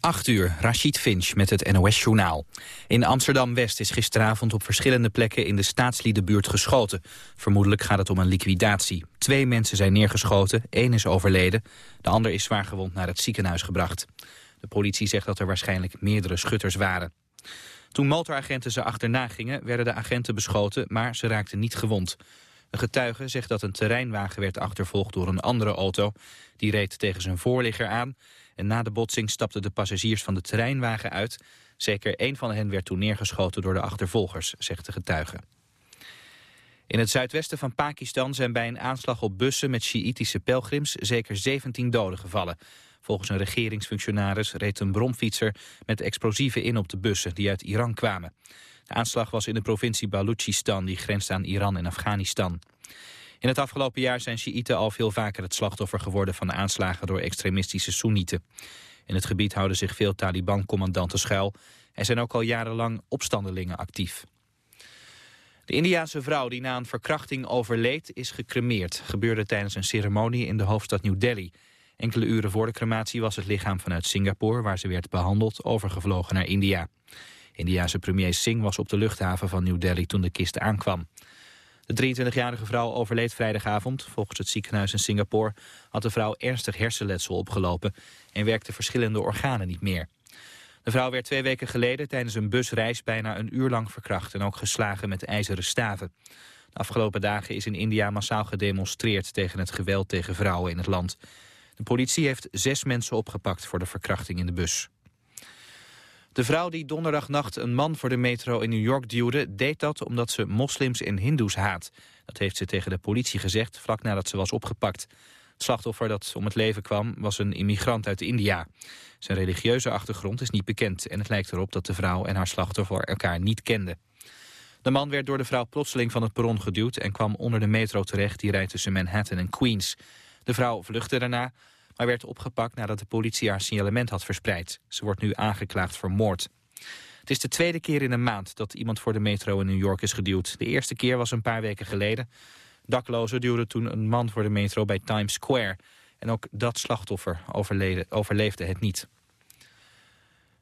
8 uur, Rashid Finch met het NOS-journaal. In Amsterdam-West is gisteravond op verschillende plekken in de staatsliedenbuurt geschoten. Vermoedelijk gaat het om een liquidatie. Twee mensen zijn neergeschoten, één is overleden. De ander is zwaargewond naar het ziekenhuis gebracht. De politie zegt dat er waarschijnlijk meerdere schutters waren. Toen motoragenten ze achterna gingen, werden de agenten beschoten, maar ze raakten niet gewond. Een getuige zegt dat een terreinwagen werd achtervolgd door een andere auto. Die reed tegen zijn voorligger aan en na de botsing stapten de passagiers van de terreinwagen uit. Zeker één van hen werd toen neergeschoten door de achtervolgers, zegt de getuige. In het zuidwesten van Pakistan zijn bij een aanslag op bussen met Sjiïtische pelgrims zeker 17 doden gevallen. Volgens een regeringsfunctionaris reed een bromfietser met explosieven in op de bussen die uit Iran kwamen. De aanslag was in de provincie Balochistan die grenst aan Iran en Afghanistan. In het afgelopen jaar zijn Sjiïten al veel vaker het slachtoffer geworden van aanslagen door extremistische Soenieten. In het gebied houden zich veel Taliban-commandanten schuil en zijn ook al jarenlang opstandelingen actief. De Indiaanse vrouw die na een verkrachting overleed is gecremeerd. Gebeurde tijdens een ceremonie in de hoofdstad New Delhi. Enkele uren voor de crematie was het lichaam vanuit Singapore, waar ze werd behandeld, overgevlogen naar India. Indiase premier Singh was op de luchthaven van New Delhi toen de kist aankwam. De 23-jarige vrouw overleed vrijdagavond. Volgens het ziekenhuis in Singapore had de vrouw ernstig hersenletsel opgelopen en werkte verschillende organen niet meer. De vrouw werd twee weken geleden tijdens een busreis bijna een uur lang verkracht en ook geslagen met ijzeren staven. De afgelopen dagen is in India massaal gedemonstreerd tegen het geweld tegen vrouwen in het land. De politie heeft zes mensen opgepakt voor de verkrachting in de bus. De vrouw die donderdagnacht een man voor de metro in New York duwde... deed dat omdat ze moslims en hindoes haat. Dat heeft ze tegen de politie gezegd, vlak nadat ze was opgepakt. Het slachtoffer dat om het leven kwam was een immigrant uit India. Zijn religieuze achtergrond is niet bekend... en het lijkt erop dat de vrouw en haar slachtoffer elkaar niet kenden. De man werd door de vrouw plotseling van het perron geduwd... en kwam onder de metro terecht die rijdt tussen Manhattan en Queens. De vrouw vluchtte daarna, maar werd opgepakt nadat de politie haar signalement had verspreid. Ze wordt nu aangeklaagd voor moord. Het is de tweede keer in een maand dat iemand voor de metro in New York is geduwd. De eerste keer was een paar weken geleden. Daklozen duwden toen een man voor de metro bij Times Square. En ook dat slachtoffer overleefde het niet.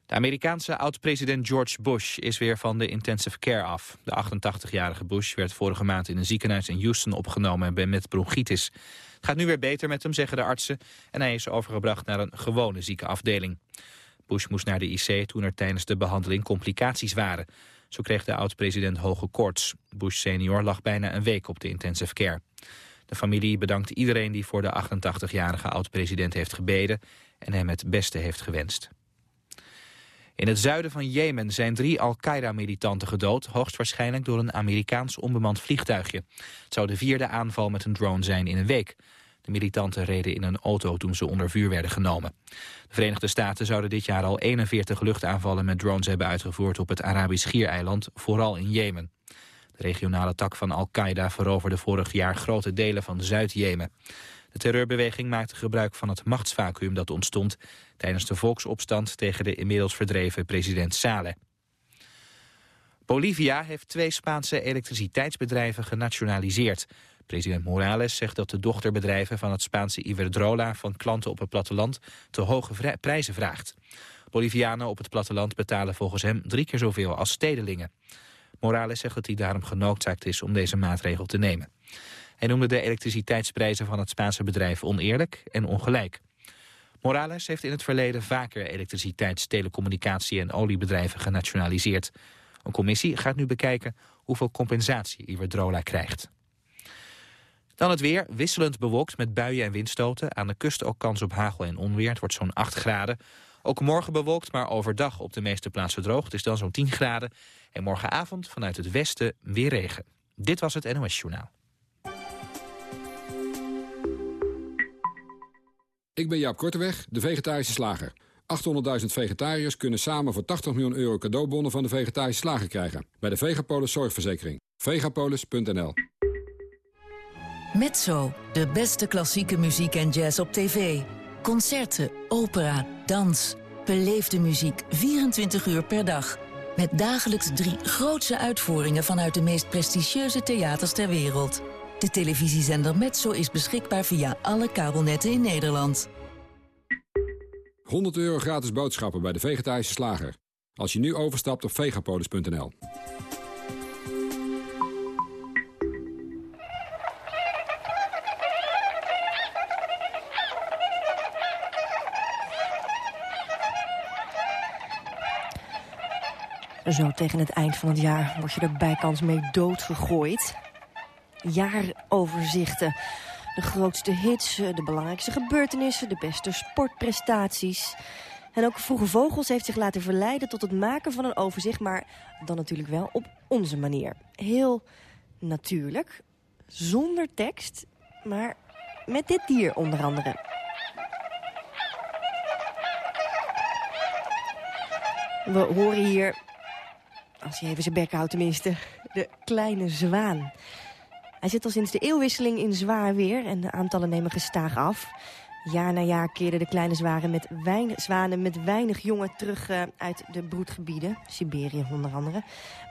De Amerikaanse oud-president George Bush is weer van de intensive care af. De 88-jarige Bush werd vorige maand in een ziekenhuis in Houston opgenomen met bronchitis. Het gaat nu weer beter met hem, zeggen de artsen. En hij is overgebracht naar een gewone ziekenafdeling. Bush moest naar de IC toen er tijdens de behandeling complicaties waren. Zo kreeg de oud-president hoge koorts. Bush senior lag bijna een week op de intensive care. De familie bedankt iedereen die voor de 88-jarige oud-president heeft gebeden... en hem het beste heeft gewenst. In het zuiden van Jemen zijn drie Al-Qaeda-militanten gedood... hoogstwaarschijnlijk door een Amerikaans onbemand vliegtuigje. Het zou de vierde aanval met een drone zijn in een week. De militanten reden in een auto toen ze onder vuur werden genomen. De Verenigde Staten zouden dit jaar al 41 luchtaanvallen met drones hebben uitgevoerd... op het Arabisch Schiereiland, vooral in Jemen. De regionale tak van Al-Qaeda veroverde vorig jaar grote delen van Zuid-Jemen. De terreurbeweging maakte gebruik van het machtsvacuum dat ontstond tijdens de volksopstand tegen de inmiddels verdreven president Saleh. Bolivia heeft twee Spaanse elektriciteitsbedrijven genationaliseerd. President Morales zegt dat de dochterbedrijven van het Spaanse Iberdrola van klanten op het platteland te hoge prijzen vraagt. Bolivianen op het platteland betalen volgens hem drie keer zoveel als stedelingen. Morales zegt dat hij daarom genoodzaakt is om deze maatregel te nemen. Hij noemde de elektriciteitsprijzen van het Spaanse bedrijf oneerlijk en ongelijk. Morales heeft in het verleden vaker elektriciteits-, telecommunicatie- en oliebedrijven genationaliseerd. Een commissie gaat nu bekijken hoeveel compensatie Iberdrola krijgt. Dan het weer, wisselend bewolkt met buien en windstoten. Aan de kust ook kans op hagel en onweer. Het wordt zo'n 8 graden. Ook morgen bewolkt, maar overdag op de meeste plaatsen droog. Het is dan zo'n 10 graden. En morgenavond vanuit het westen weer regen. Dit was het NOS Journaal. Ik ben Jaap Korteweg, de vegetarische slager. 800.000 vegetariërs kunnen samen voor 80 miljoen euro cadeaubonnen van de vegetarische slager krijgen. Bij de Vegapolis Zorgverzekering. Vegapolis.nl Mezzo, de beste klassieke muziek en jazz op tv. Concerten, opera, dans. Beleefde muziek 24 uur per dag. Met dagelijks drie grootse uitvoeringen vanuit de meest prestigieuze theaters ter wereld. De televisiezender Metso is beschikbaar via alle kabelnetten in Nederland. 100 euro gratis boodschappen bij de vegetarische slager. Als je nu overstapt op vegapolis.nl. Zo tegen het eind van het jaar word je er bijkans mee doodgegooid. Jaaroverzichten. De grootste hits, de belangrijkste gebeurtenissen, de beste sportprestaties. En ook Vroege Vogels heeft zich laten verleiden tot het maken van een overzicht... maar dan natuurlijk wel op onze manier. Heel natuurlijk, zonder tekst, maar met dit dier onder andere. We horen hier als je even zijn bek houdt tenminste. De kleine zwaan. Hij zit al sinds de eeuwwisseling in zwaar weer en de aantallen nemen gestaag af. Jaar na jaar keerden de kleine zwanen met weinig, zwanen met weinig jongen terug uh, uit de broedgebieden. Siberië onder andere.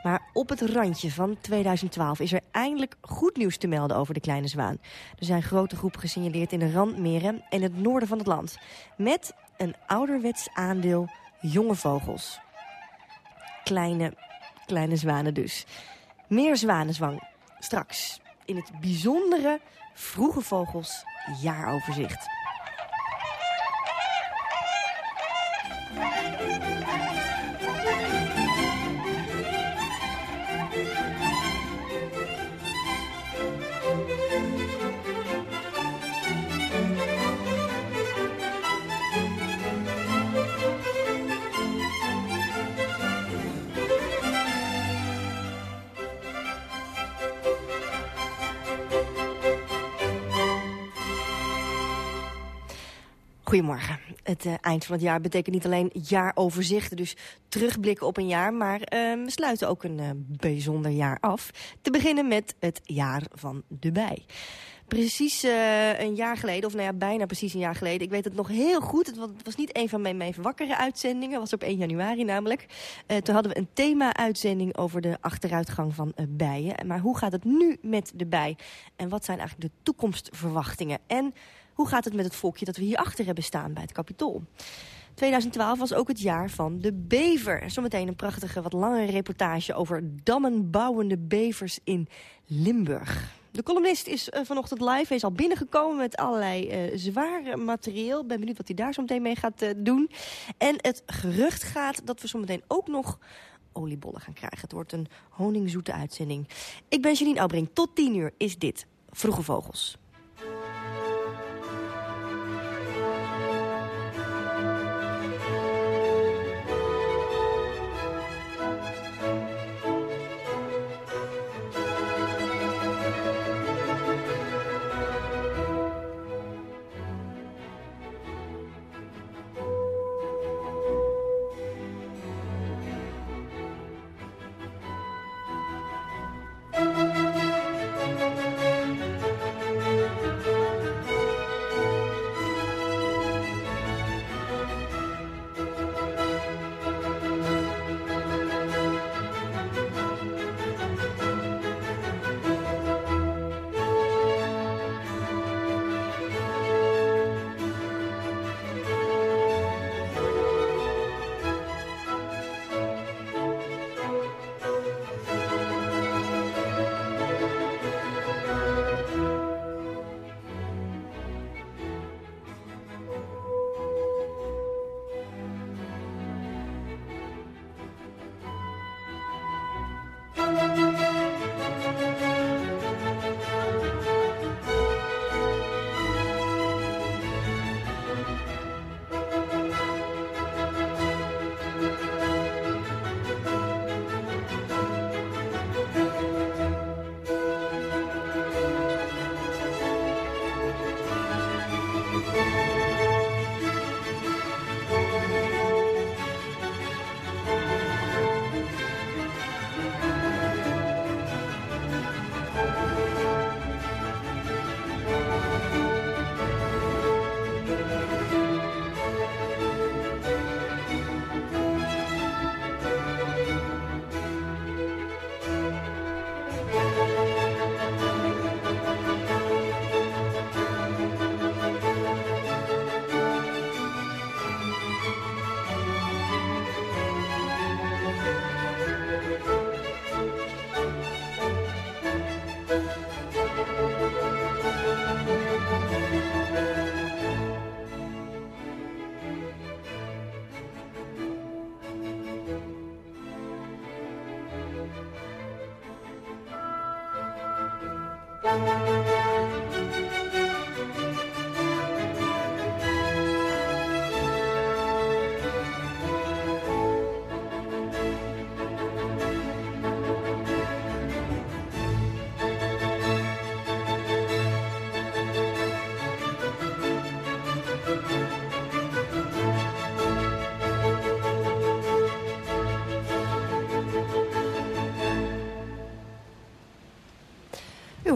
Maar op het randje van 2012 is er eindelijk goed nieuws te melden over de kleine zwaan. Er zijn grote groepen gesignaleerd in de randmeren en het noorden van het land. Met een ouderwets aandeel jonge vogels. Kleine kleine zwanen dus. Meer zwanenzwang. Straks in het bijzondere Vroege Vogels jaaroverzicht. Goedemorgen. Het uh, eind van het jaar betekent niet alleen jaaroverzichten, dus terugblikken op een jaar, maar uh, we sluiten ook een uh, bijzonder jaar af. Te beginnen met het jaar van de bij. Precies een jaar geleden, of nou ja, bijna precies een jaar geleden. Ik weet het nog heel goed. Het was, niet een van mijn meest wakkere uitzendingen. Was op 1 januari namelijk. toen hadden we een thema-uitzending over de achteruitgang van bijen. Maar hoe gaat het nu met de bij? En wat zijn eigenlijk de toekomstverwachtingen? En hoe gaat het met het volkje dat we hier achter hebben staan bij het Capitool? 2012 was ook het jaar van de bever. Zometeen een prachtige, wat langere reportage over dammenbouwende bevers in Limburg. De columnist is uh, vanochtend live. Hij is al binnengekomen met allerlei uh, zware materieel. Ben benieuwd wat hij daar zo meteen mee gaat uh, doen. En het gerucht gaat dat we zometeen ook nog oliebollen gaan krijgen. Het wordt een honingzoete uitzending. Ik ben Janine Aubring. Tot 10 uur is dit Vroege Vogels.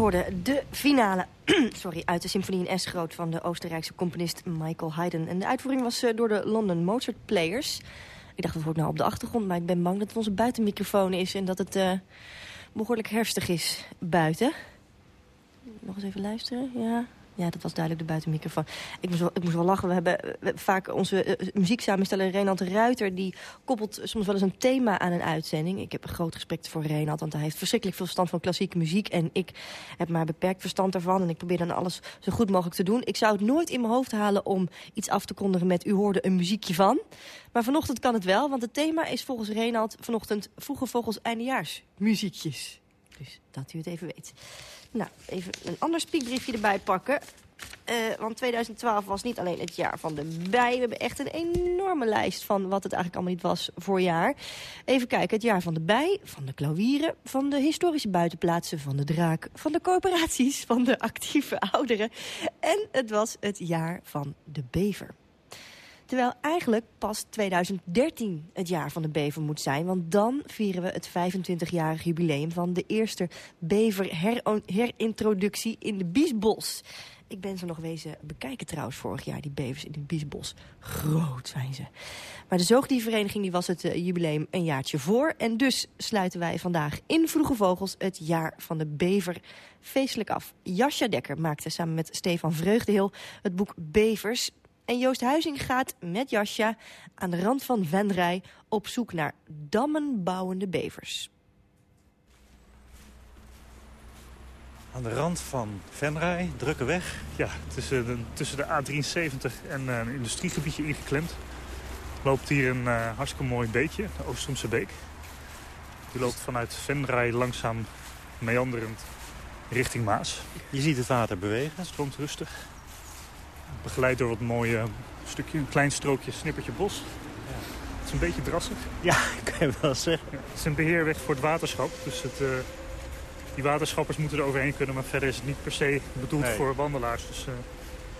Hoorde de finale sorry, uit de symfonie in S groot van de Oostenrijkse componist Michael Haydn. En de uitvoering was door de London Mozart Players. Ik dacht, dat wordt nou op de achtergrond, maar ik ben bang dat het onze buitenmicrofoon is... en dat het uh, behoorlijk herfstig is buiten. Nog eens even luisteren, ja... Ja, dat was duidelijk de buitenmicrofoon. Ik moest wel, ik moest wel lachen. We hebben, vaak onze uh, muzieksamensteller Renald Ruiter... die koppelt soms wel eens een thema aan een uitzending. Ik heb een groot respect voor Renald, want hij heeft verschrikkelijk veel verstand van klassieke muziek. En ik heb maar beperkt verstand daarvan. En ik probeer dan alles zo goed mogelijk te doen. Ik zou het nooit in mijn hoofd halen om iets af te kondigen met... u hoorde een muziekje van. Maar vanochtend kan het wel, want het thema is volgens Renald... vanochtend vroege vogels eindejaars muziekjes. Dus dat u het even weet. Nou, even een ander spiekbriefje erbij pakken. Uh, want 2012 was niet alleen het jaar van de bij. We hebben echt een enorme lijst van wat het eigenlijk allemaal niet was voor jaar. Even kijken, het jaar van de bij, van de klauwieren... van de historische buitenplaatsen, van de draak... van de corporaties, van de actieve ouderen. En het was het jaar van de bever. Terwijl eigenlijk pas 2013 het jaar van de bever moet zijn. Want dan vieren we het 25-jarig jubileum van de eerste bever-herintroductie in de Biesbos. Ik ben ze nog wezen bekijken trouwens vorig jaar, die bevers in de Biesbos. Groot zijn ze. Maar de zoogdiervereniging die was het uh, jubileum een jaartje voor. En dus sluiten wij vandaag in Vroege Vogels het jaar van de bever feestelijk af. Jascha Dekker maakte samen met Stefan Vreugdehil het boek Bevers en Joost Huizing gaat met Jasja aan de rand van Venrij op zoek naar dammenbouwende bevers. Aan de rand van Venrij, drukke weg. Ja, tussen de, tussen de A73 en uh, een industriegebiedje ingeklemd. Loopt hier een uh, hartstikke mooi beekje, de Oostromse beek. Die loopt vanuit Venrij langzaam meanderend richting Maas. Je ziet het water bewegen. Het stroomt rustig. Begeleid door wat mooie stukje, een klein strookje snippertje bos. Ja. Het is een beetje drassig. Ja, kan je wel zeggen. het is een beheerweg voor het waterschap. Dus het, uh, die waterschappers moeten er overheen kunnen. Maar verder is het niet per se bedoeld nee. voor wandelaars. Dus uh,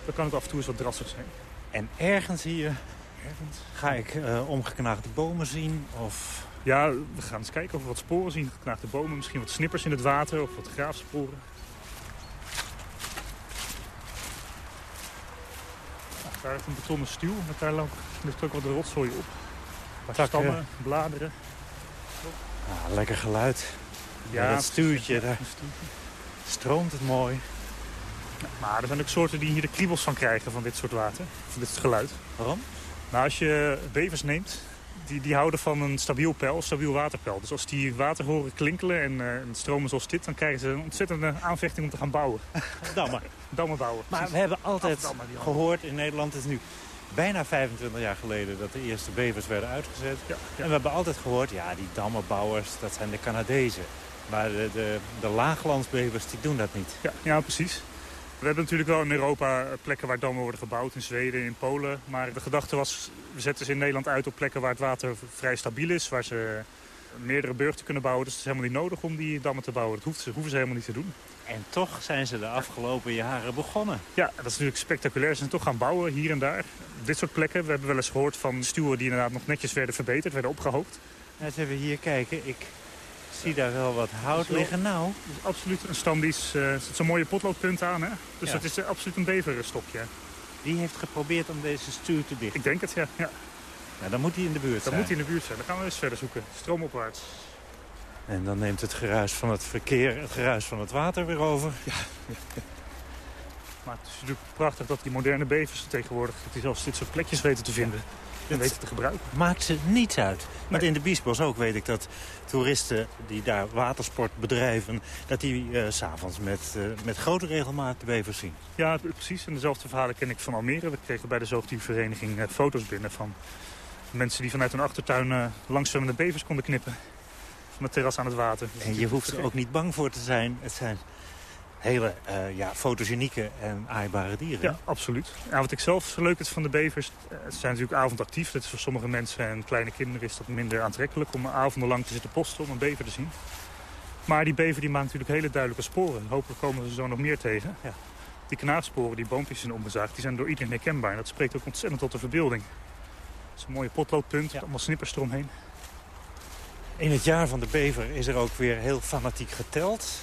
dan kan het af en toe eens wat drassig zijn. En ergens hier ergens. ga ik uh, omgeknaagde bomen zien? Of... Ja, we gaan eens kijken of we wat sporen zien. Geknaagde bomen, misschien wat snippers in het water of wat graafsporen. Daar heeft een betonnen stuw. Met daar ligt ook wat rotzooi op. Paar stammen, bladeren. Ah, lekker geluid. Ja, dat stuurtje, daar stroomt het mooi. Maar er zijn ook soorten die hier de kriebels van krijgen van dit soort water. Van dit geluid. Waarom? Nou, als je bevers neemt, die, die houden van een stabiel peil, stabiel waterpeil. Dus als die water horen klinkelen en, uh, en stromen zoals dit... dan krijgen ze een ontzettende aanvechting om te gaan bouwen. Dammen. Dammen bouwen. Maar we hebben altijd gehoord in Nederland... het is nu bijna 25 jaar geleden dat de eerste bevers werden uitgezet. Ja, ja. En we hebben altijd gehoord, ja, die dammenbouwers, dat zijn de Canadezen. Maar de, de, de laaglandsbevers, die doen dat niet. Ja, ja, precies. We hebben natuurlijk wel in Europa plekken waar dammen worden gebouwd. In Zweden, in Polen. Maar de gedachte was, we zetten ze in Nederland uit op plekken waar het water vrij stabiel is. Waar ze meerdere burchten kunnen bouwen. Dus het is helemaal niet nodig om die dammen te bouwen. Dat hoeven ze, hoeven ze helemaal niet te doen. En toch zijn ze de afgelopen jaren begonnen. Ja, dat is natuurlijk spectaculair. Ze zijn toch gaan bouwen hier en daar. Dit soort plekken. We hebben wel eens gehoord van stuwen die inderdaad nog netjes werden verbeterd. Werden opgehoopt. Net even hier kijken. Ik zie daar wel wat hout liggen. Nou, dat is absoluut een stam die is, uh, er zit zo'n mooie potloodpunt aan. Hè? Dus ja. dat is uh, absoluut een beverstokje. Die heeft geprobeerd om deze stuur te dichten? Ik denk het, ja. ja. Nou, dan moet hij in de buurt dan zijn. Dan moet hij in de buurt zijn. Dan gaan we eens verder zoeken. Stroomopwaarts. En dan neemt het geruis van het verkeer, het geruis van het water weer over. Ja. Maar het is natuurlijk prachtig dat die moderne bevers tegenwoordig... dat die zelfs dit soort plekjes weten te vinden. En weten te gebruiken. Maakt ze niets uit. Want nee. in de Biesbos ook weet ik dat toeristen die daar watersport bedrijven... dat die uh, s'avonds met, uh, met grote regelmaat de bevers zien. Ja, precies. En dezelfde verhalen ken ik van Almere. We kregen bij de zoogdiervereniging uh, foto's binnen van mensen die vanuit hun achtertuin langszwemmende bevers konden knippen. Van het terras aan het water. En je hoeft er ook niet bang voor te zijn. Het zijn hele uh, ja, fotogenieke en aaibare dieren. Ja, absoluut. Ja, wat ik zelf zo leuk vind van de bevers, uh, ze zijn natuurlijk avondactief. Dat is voor sommige mensen en kleine kinderen is dat minder aantrekkelijk om avondenlang te zitten posten om een bever te zien. Maar die bever die maakt natuurlijk hele duidelijke sporen. Hopelijk komen er zo nog meer tegen. Ja. Die knaagsporen, die boompjes zijn omgezaagd, die zijn door iedereen herkenbaar. En dat spreekt ook ontzettend tot de verbeelding. Dat is een mooie potloodpunt, ja. allemaal snippers eromheen. In het jaar van de bever is er ook weer heel fanatiek geteld.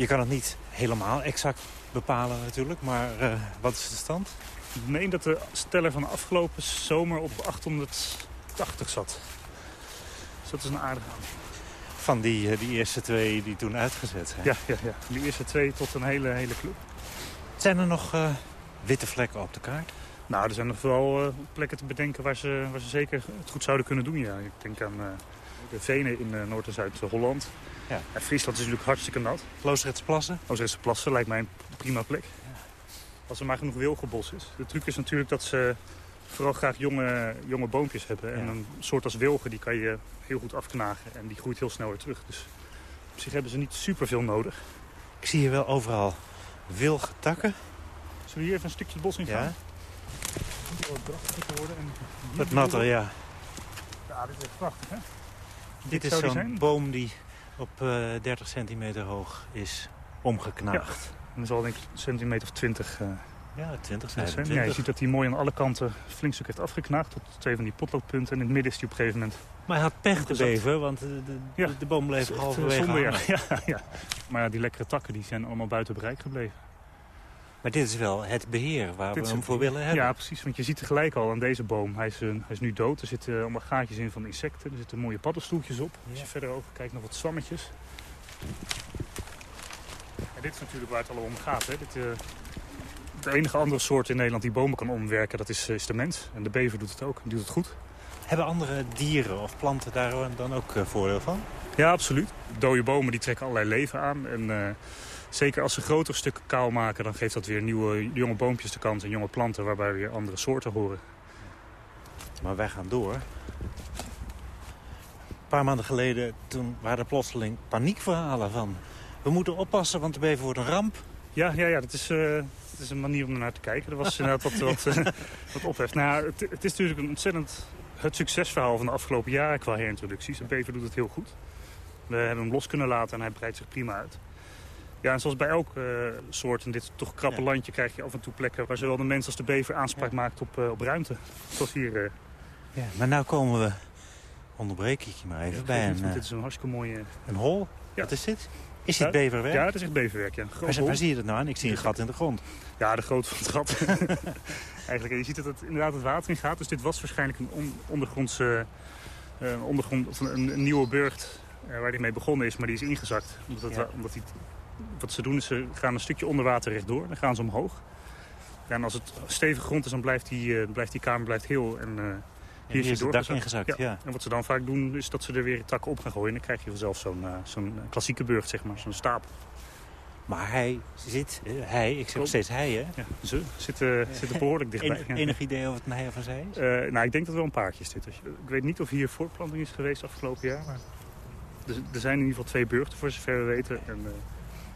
Je kan het niet helemaal exact bepalen natuurlijk, maar uh, wat is de stand? Ik meen dat de steller van de afgelopen zomer op 880 zat. Dus dat is een aardige Van die, die eerste twee die toen uitgezet zijn? Ja, ja, ja. die eerste twee tot een hele, hele club. Zijn er nog uh, witte vlekken op de kaart? Nou, er zijn nog wel uh, plekken te bedenken waar ze, waar ze zeker het goed zouden kunnen doen. Ja. Ik denk aan de Venen in Noord- en Zuid-Holland. Ja. En Friesland is natuurlijk hartstikke nat. Loosrechtse Plassen? Loosrechtse Plassen lijkt mij een prima plek. Ja. Als er maar genoeg wilgenbos is. De truc is natuurlijk dat ze vooral graag jonge, jonge boompjes hebben. En een soort als wilgen, die kan je heel goed afknagen. En die groeit heel snel weer terug. Dus op zich hebben ze niet superveel nodig. Ik zie hier wel overal wilgetakken. Zullen we hier even een stukje het bos in gaan? Ja. Worden. En Wat natter, ja. Ja, dit is echt prachtig, hè? Dit, dit is zo'n boom die op uh, 30 centimeter hoog is omgeknaagd. Ja. En dat is al denk ik een centimeter of 20 uh, ja, 20 zijn. Ja, je ziet dat hij mooi aan alle kanten flink stuk heeft afgeknaagd. Tot twee van die potloodpunten. En in het midden is hij op een gegeven moment... Maar hij had pech te beven, want de, de, ja. de boom bleef halverwege zonde, ja. ja, ja. Maar ja, die lekkere takken die zijn allemaal buiten bereik gebleven. Maar dit is wel het beheer waar we hem voor willen hebben. Ja, precies. Want je ziet tegelijk al aan deze boom. Hij is, uh, hij is nu dood. Er zitten allemaal gaatjes in van insecten. Er zitten mooie paddenstoeltjes op. Ja. Als je verder over kijkt, nog wat zwammetjes. En dit is natuurlijk waar het allemaal om gaat. Hè. Dit, uh, de enige andere soort in Nederland die bomen kan omwerken, dat is, is de mens. En de bever doet het ook. Die doet het goed. Hebben andere dieren of planten daar dan ook voordeel van? Ja, absoluut. Dode bomen die trekken allerlei leven aan. En Zeker als ze grotere stukken kaal maken, dan geeft dat weer nieuwe jonge boompjes de kans en jonge planten waarbij weer andere soorten horen. Maar wij gaan door. Een paar maanden geleden toen waren er plotseling paniekverhalen van... we moeten oppassen, want de bever wordt een ramp. Ja, ja, ja dat, is, uh, dat is een manier om naar te kijken. Er was inderdaad wat, wat, uh, wat opheft. Nou, het, het, is natuurlijk een ontzettend het succesverhaal van de afgelopen jaren qua herintroducties. De bever doet het heel goed. We hebben hem los kunnen laten en hij breidt zich prima uit. Ja, en zoals bij elke uh, soort in dit toch krappe landje krijg je af en toe plekken... waar zowel de mens als de bever aanspraak maakt op, uh, op ruimte. Zoals hier. Uh... Ja, maar nu komen we, onderbreek ik je maar even, bij een... dit is een hartstikke mooie... Een hol? Ja. Wat is dit? Is dit beverwerk? Ja, dat is echt beverwerk, ja. Waar, waar, zie je dat nou aan? Ik zie een gat in de grond. Ja, de grootte van het gat. Eigenlijk, je ziet dat het inderdaad het water in gaat. Dus dit was waarschijnlijk een on ondergrondse... ondergrond, of een, een, nieuwe burcht waar die mee begonnen is, maar die is ingezakt. Omdat, het, omdat hij wat ze doen is ze gaan een stukje onder water rechtdoor. Dan gaan ze omhoog. en als het stevige grond is, dan blijft die, uh, blijft die kamer blijft heel. En, uh, hier, is het dak ingezakt, ja. En wat ze dan vaak doen, is dat ze er weer takken op gaan gooien. En dan krijg je vanzelf zo'n uh, zo'n klassieke burcht, zeg maar. Zo'n stapel. Maar hij zit, hij, ik zeg nog steeds hij, hè? Ja, ze zitten, zitten behoorlijk dichtbij. Enig, enig idee of het een hij of een zij is? nou, ik denk dat wel een paardje is dit. Ik weet niet of hier voortplanting is geweest afgelopen jaar. Maar er, er zijn in ieder geval twee burchten, voor zover we weten. En,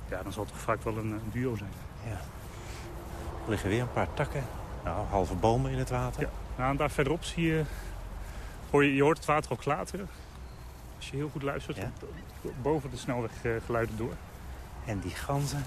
ja, dan zal het vaak wel een, een duo zijn. Ja. Er liggen weer een paar takken. Nou, halve bomen in het water. Ja. Nou, en daar verderop zie je, hoor je, je hoort het water al klateren. Als je heel goed luistert, ja. boven de snelweg geluiden door. En die ganzen.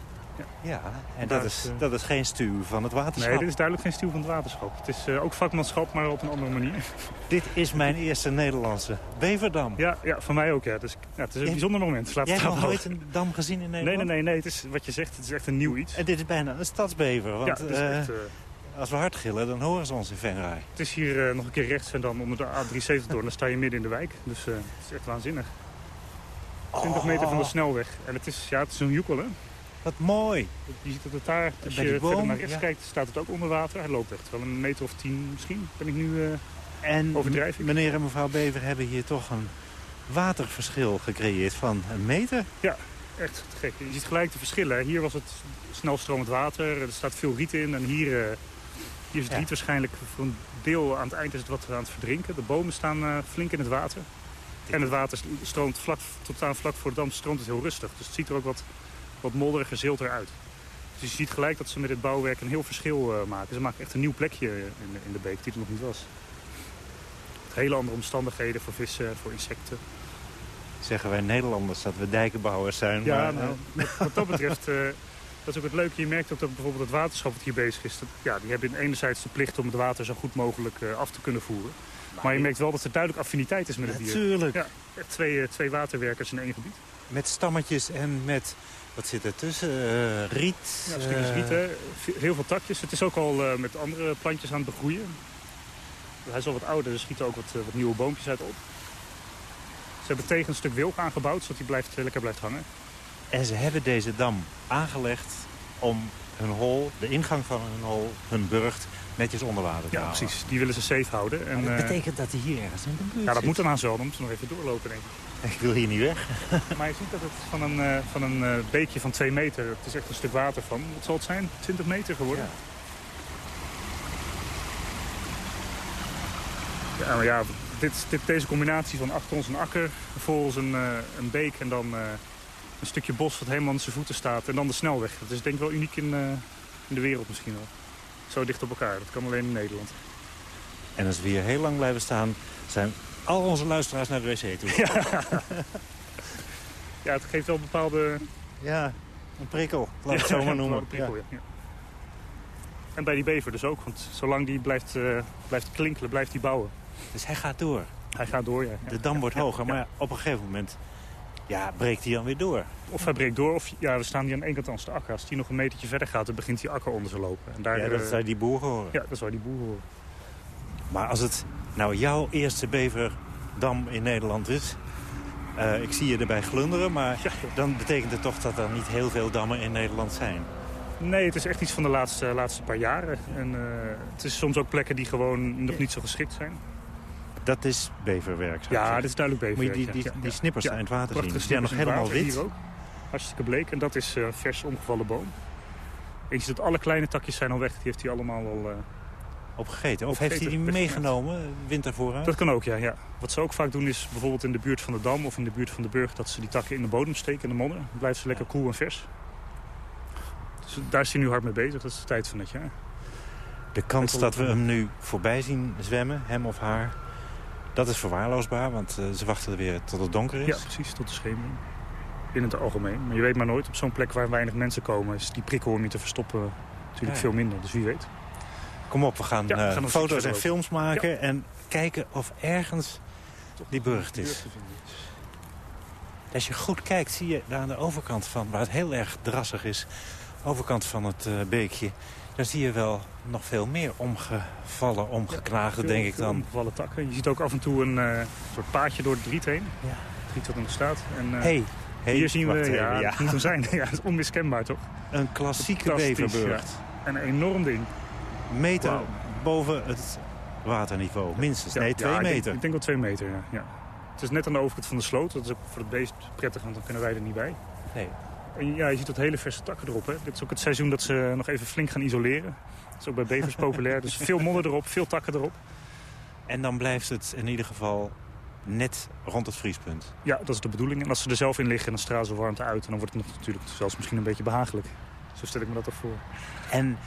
Ja, en dat is, dat is geen stuw van het waterschap. Nee, dit is duidelijk geen stuw van het waterschap. Het is uh, ook vakmanschap, maar op een andere manier. dit is mijn eerste Nederlandse beverdam. Ja, ja van mij ook. Ja. Dus, ja het is een bijzonder moment. Laat Jij hebt nog nooit een dam gezien in Nederland? Nee, nee, nee. nee. Het is, wat je zegt, het is echt een nieuw iets. En dit is bijna een stadsbever. Want, ja, echt, uh, als we hard gillen, dan horen ze ons in Venray. Het is hier nog een keer rechts en dan onder de A370 door. Dan sta je midden in de wijk. Dus het is echt waanzinnig. 20 meter van de snelweg. En het is, ja, het is een joekel, hè? Wat mooi. Je ziet dat het daar, als je verder naar rechts ja. kijkt, staat het ook onder water. Hij loopt echt wel een meter of tien misschien. Ben ik nu uh, en overdrijf meneer en mevrouw Bever hebben hier toch een waterverschil gecreëerd van een meter. Ja, echt gek. Je ziet gelijk de verschillen. Hier was het snelstromend water, er staat veel riet in. En hier, uh, hier is het ja. riet waarschijnlijk voor een deel aan het eind is het wat aan het verdrinken. De bomen staan uh, flink in het water. En het water stroomt vlak, tot aan vlak voor de dam stroomt het heel rustig. Dus het ziet er ook wat wat modderiger zilt eruit. Dus je ziet gelijk dat ze met dit bouwwerk een heel verschil uh, maken. Ze maken echt een nieuw plekje in de, in de beek die er nog niet was. Hele andere omstandigheden voor vissen, voor insecten. Zeggen wij Nederlanders dat we dijkenbouwers zijn. Ja, maar, nou, wat, dat betreft, uh, dat is ook het leuke. Je merkt ook dat bijvoorbeeld het waterschap dat hier bezig is... Dat, ja, die hebben enerzijds de plicht om het water zo goed mogelijk uh, af te kunnen voeren. Maar, maar je merkt wel dat er duidelijk affiniteit is met het dier. Natuurlijk. Ja, twee, twee waterwerkers in één gebied. met stammetjes en met... Wat zit er tussen? Uh, riet? Ja, stukjes riet, hè. Heel veel takjes. Het is ook al uh, met andere plantjes aan het begroeien. Hij is al wat ouder, er schieten ook wat, wat nieuwe boompjes uit op. Ze hebben tegen een stuk wilg aangebouwd, zodat hij blijft, lekker blijft hangen. En ze hebben deze dam aangelegd om hun hol, de ingang van hun hol, hun burcht, netjes onder water te ja, houden. precies. Die willen ze safe houden. En, dat betekent dat hij hier ergens in de buurt Ja, dat moet dan aan zo, dan moeten ze nog even doorlopen, denk ik. Ik wil hier niet weg. maar je ziet dat het van een, uh, van een uh, beekje van 2 meter, het is echt een stuk water van, wat zal het zijn? 20 meter geworden? Ja, ja maar ja, dit, dit, deze combinatie van achter ons een akker, vervolgens een, uh, een beek en dan een stukje bos wat helemaal aan zijn voeten staat en dan de snelweg. Dat is denk ik wel uniek in, in de wereld misschien wel. Zo dicht op elkaar, dat kan alleen in Nederland. En als we hier heel lang blijven staan, zijn al onze luisteraars naar de wc toe. Ja, ja het geeft wel bepaalde... Ja, een prikkel, laat ik het zo maar noemen. Een prikkel, ja. ja. En bij die bever dus ook, want zolang die blijft, uh, blijft klinkelen, blijft hij bouwen. Dus hij gaat door? Hij gaat door, ja. De dam wordt hoger, maar op een gegeven moment ja, breekt hij dan weer door. Of hij breekt door, of ja, we staan hier aan één kant als de akker. Als die nog een metertje verder gaat, dan begint die akker onder te lopen. En daar, ja, dat zou die boer horen. Ja, dat zou die boer horen. Maar als het nou jouw eerste beverdam in Nederland is... Uh, ik zie je erbij glunderen, maar ja. dan betekent het toch dat er niet heel veel dammen in Nederland zijn. Nee, het is echt iets van de laatste, laatste paar jaren. En uh, het is soms ook plekken die gewoon nog niet zo geschikt zijn. Dat is beverwerk. Ja, dit is duidelijk beverwerk. Moet je die, die, die snippers ja. in het water zien. Die zijn nog helemaal wit. Hier ook. Hartstikke bleek. En dat is uh, vers omgevallen boom. En je ziet dat alle kleine takjes zijn al weg. Die heeft hij allemaal al... Uh, opgegeten. Of heeft hij die meegenomen winter vooruit? Dat kan ook, ja, ja. Wat ze ook vaak doen is bijvoorbeeld in de buurt van de dam of in de buurt van de burg... dat ze die takken in de bodem steken, in de modder. Dan blijft ze lekker koel en vers. Dus daar is hij nu hard mee bezig. Dat is de tijd van het jaar. De kans dat we hem nu voorbij zien zwemmen, hem of haar... Dat is verwaarloosbaar, want uh, ze wachten weer tot het donker is. Ja, precies, tot de schemering. In het algemeen. Maar je weet maar nooit, op zo'n plek waar weinig mensen komen... is die prikkel om je te verstoppen natuurlijk ja. veel minder. Dus wie weet. Kom op, we gaan, ja, we gaan uh, foto's en films maken... Ja. en kijken of ergens die burcht is. Als je goed kijkt, zie je daar aan de overkant van... waar het heel erg drassig is, overkant van het uh, beekje... daar zie je wel nog veel meer omgevallen, omgeknaagde, ja, denk ik dan. omgevallen takken. Je ziet ook af en toe een uh, soort paadje door het riet heen. Ja. Het riet wat er staat. En, uh, hey, hey, hier zien we, even, ja, ja. het moet hem zijn. ja, het is onmiskenbaar toch? Een klassieke beverburgt. Ja. Een enorm ding. Meter wow. boven het waterniveau, minstens. Nee, twee meter. Ik denk, ik denk wel twee meter, ja. ja. Het is net aan de overkant van de sloot. Dat is ook voor het beest prettig, want dan kunnen wij er niet bij. Nee. En ja, je ziet dat hele verse takken erop. Hè. Dit is ook het seizoen dat ze nog even flink gaan isoleren. Dat is ook bij bevers populair. Dus veel modder erop, veel takken erop. En dan blijft het in ieder geval net rond het vriespunt. Ja, dat is de bedoeling. En als ze er zelf in liggen, dan stralen ze warmte uit. En dan wordt het nog natuurlijk zelfs misschien een beetje behagelijk. Zo stel ik me dat toch voor. En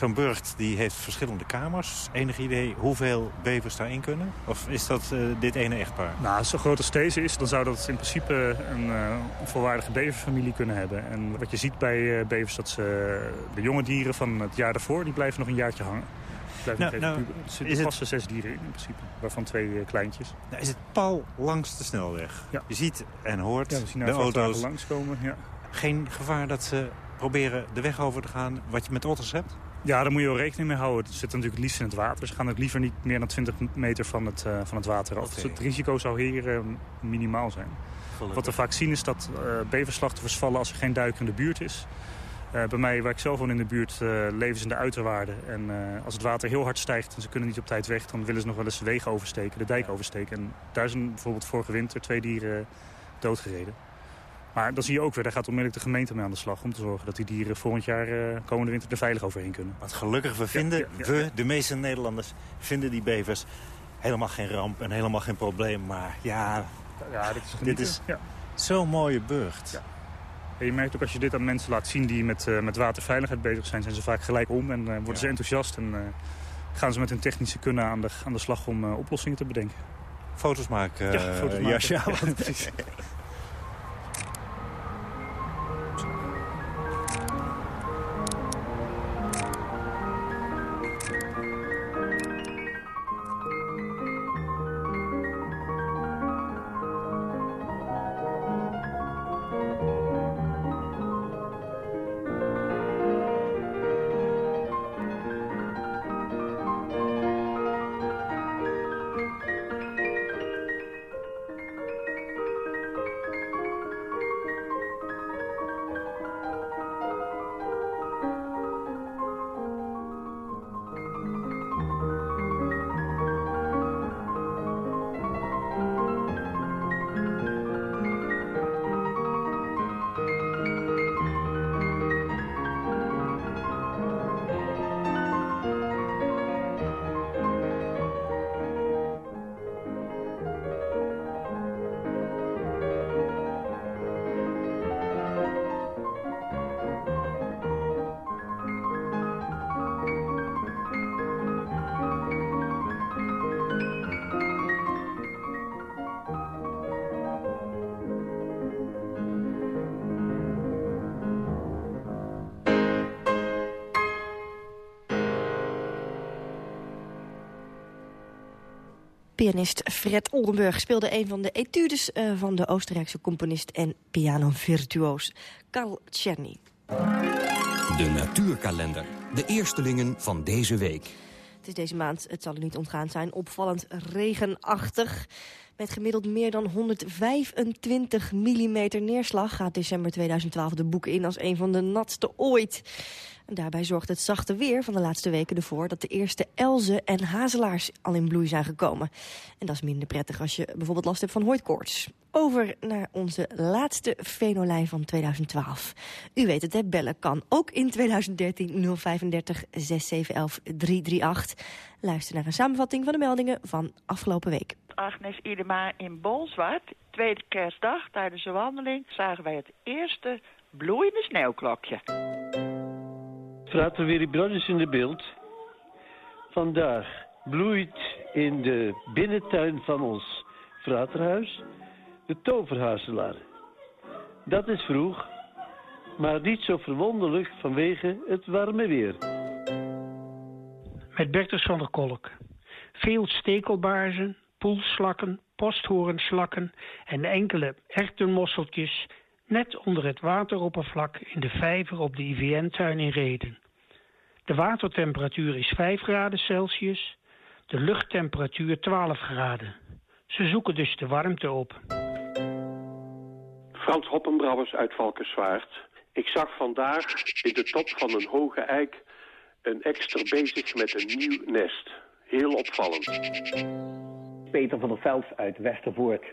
zo'n burcht die heeft verschillende kamers. Enig idee hoeveel bevers daarin kunnen? Of is dat uh, dit ene echtpaar? Nou, als het zo groot als deze is, dan zou dat in principe een, uh, volwaardige beverfamilie kunnen hebben. En wat je ziet bij uh, bevers, dat ze de jonge dieren van het jaar daarvoor, die blijven nog een jaartje hangen. Nou, nou, er zitten passen zes dieren in, in principe, waarvan twee kleintjes. Nou, is het pal langs de snelweg? Ja. Je ziet en hoort ja, we zien de auto's langskomen. Ja. Geen gevaar dat ze proberen de weg over te gaan wat je met otters hebt? Ja, daar moet je wel rekening mee houden. Het zit natuurlijk het liefst in het water. Ze gaan het liever niet meer dan 20 meter van het, uh, van het water af. Okay. Dus het risico zou hier uh, minimaal zijn. Gelukkig. Wat we vaak zien is dat uh, beverslachtoffers vallen als er geen duiker in de buurt is. Uh, bij mij, waar ik zelf woon in de buurt, leven ze in de uiterwaarden. En als het water heel hard stijgt en ze kunnen niet op tijd weg... dan willen ze nog wel eens de wegen oversteken, de dijk oversteken. En daar zijn bijvoorbeeld vorige winter twee dieren doodgereden. Maar dan zie je ook weer, daar gaat onmiddellijk de gemeente mee aan de slag... om te zorgen dat die dieren volgend jaar, uh, komende winter, er veilig overheen kunnen. Wat gelukkig, we vinden, ja, ja, ja, we, de meeste Nederlanders, vinden die bevers helemaal geen ramp en helemaal geen probleem. Maar ja, ja dit is, dit is zo'n mooie burcht. En je merkt ook als je dit aan mensen laat zien die met, uh, met waterveiligheid bezig zijn... zijn ze vaak gelijk om en uh, worden ze enthousiast en gaan ze met hun technische kunnen aan de, aan de slag om oplossingen te bedenken. Foto's maken, ja, foto's maken. Ja, precies. Pianist Fred Oldenburg speelde een van de etudes uh, van de Oostenrijkse componist en pianovirtuoos Karl Czerny. De natuurkalender. De eerstelingen van deze week. Het is deze maand, het zal er niet ontgaan zijn, opvallend regenachtig. Met gemiddeld meer dan 125 mm neerslag gaat december 2012 de boek in als een van de natste ooit. Daarbij zorgt het zachte weer van de laatste weken ervoor dat de eerste elzen en hazelaars al in bloei zijn gekomen. En dat is minder prettig als je bijvoorbeeld last hebt van hooikoorts. Over naar onze laatste venolijn van 2012. U weet het, bellen kan ook in 2013 035 6711 338. Luister naar een samenvatting van de meldingen van afgelopen week. Agnes Idema in Bolzwart. Tweede kerstdag tijdens de wandeling zagen wij het eerste bloeiende sneeuwklokje. Frater Willy Brothers in de beeld. Vandaag bloeit in de binnentuin van ons fraterhuis de toverhazelaar. Dat is vroeg, maar niet zo verwonderlijk vanwege het warme weer. Met Bertus van der Kolk. Veel stekelbaarzen, poelslakken, posthorenslakken en enkele erwtenmosseltjes net onder het wateroppervlak in de vijver op de IVN-tuin in Reden. De watertemperatuur is 5 graden Celsius, de luchttemperatuur 12 graden. Ze zoeken dus de warmte op. Frans Hoppenbrouwers uit Valkenswaard. Ik zag vandaag in de top van een hoge eik een extra bezig met een nieuw nest. Heel opvallend. Peter van der Veld uit Westervoort.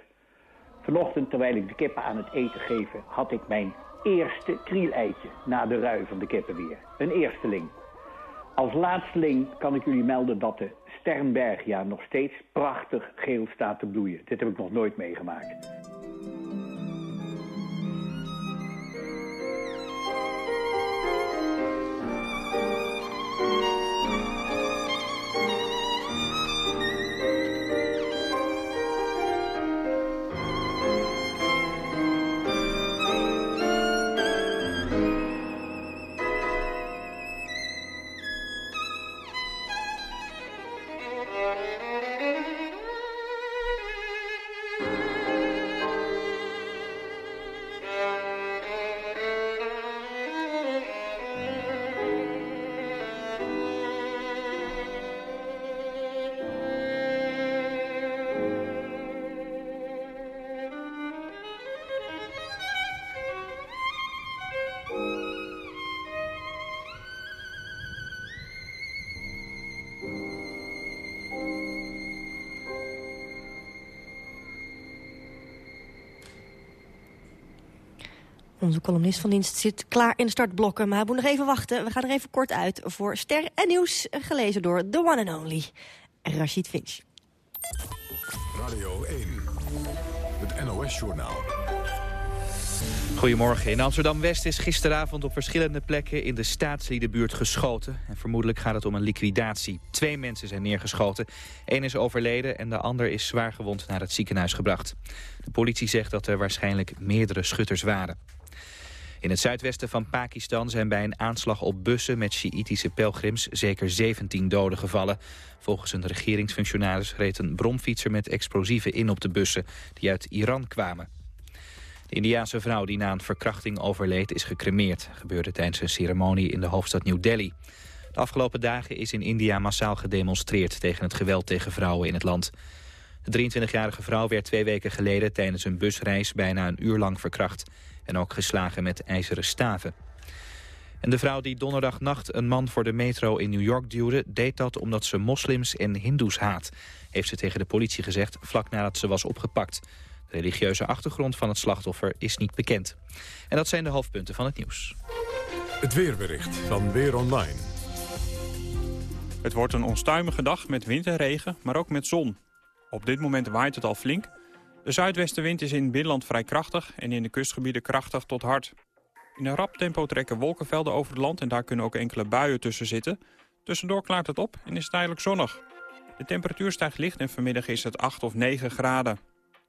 Vanochtend, terwijl ik de kippen aan het eten geven, had ik mijn eerste krieleitje na de rui van de kippen weer. Een eersteling. Als laatsteling kan ik jullie melden dat de Sternbergia nog steeds prachtig geel staat te bloeien. Dit heb ik nog nooit meegemaakt. Onze columnist van dienst zit klaar in de startblokken, maar hij moet nog even wachten. We gaan er even kort uit voor Ster en Nieuws, gelezen door The One and Only, Rashid Finch. Radio 1, het NOS-journaal. Goedemorgen. In Amsterdam-West is gisteravond op verschillende plekken in de staatsliedenbuurt geschoten. En vermoedelijk gaat het om een liquidatie. Twee mensen zijn neergeschoten. Eén is overleden en de ander is zwaargewond naar het ziekenhuis gebracht. De politie zegt dat er waarschijnlijk meerdere schutters waren. In het zuidwesten van Pakistan zijn bij een aanslag op bussen met Sjiïtische pelgrims zeker 17 doden gevallen. Volgens een regeringsfunctionaris reed een bromfietser met explosieven in op de bussen die uit Iran kwamen. De Indiaanse vrouw die na een verkrachting overleed is gecremeerd. gebeurde tijdens een ceremonie in de hoofdstad New Delhi. De afgelopen dagen is in India massaal gedemonstreerd tegen het geweld tegen vrouwen in het land. De 23-jarige vrouw werd twee weken geleden tijdens een busreis bijna een uur lang verkracht en ook geslagen met ijzeren staven. En de vrouw die donderdagnacht een man voor de metro in New York duwde... deed dat omdat ze moslims en hindoes haat, heeft ze tegen de politie gezegd... vlak nadat ze was opgepakt. De religieuze achtergrond van het slachtoffer is niet bekend. En dat zijn de hoofdpunten van het nieuws. Het weerbericht van Weer Online. Het wordt een onstuimige dag met wind en regen, maar ook met zon. Op dit moment waait het al flink de zuidwestenwind is in binnenland vrij krachtig en in de kustgebieden krachtig tot hard. In een rap tempo trekken wolkenvelden over het land en daar kunnen ook enkele buien tussen zitten. Tussendoor klaart het op en is tijdelijk zonnig. De temperatuur stijgt licht en vanmiddag is het 8 of 9 graden.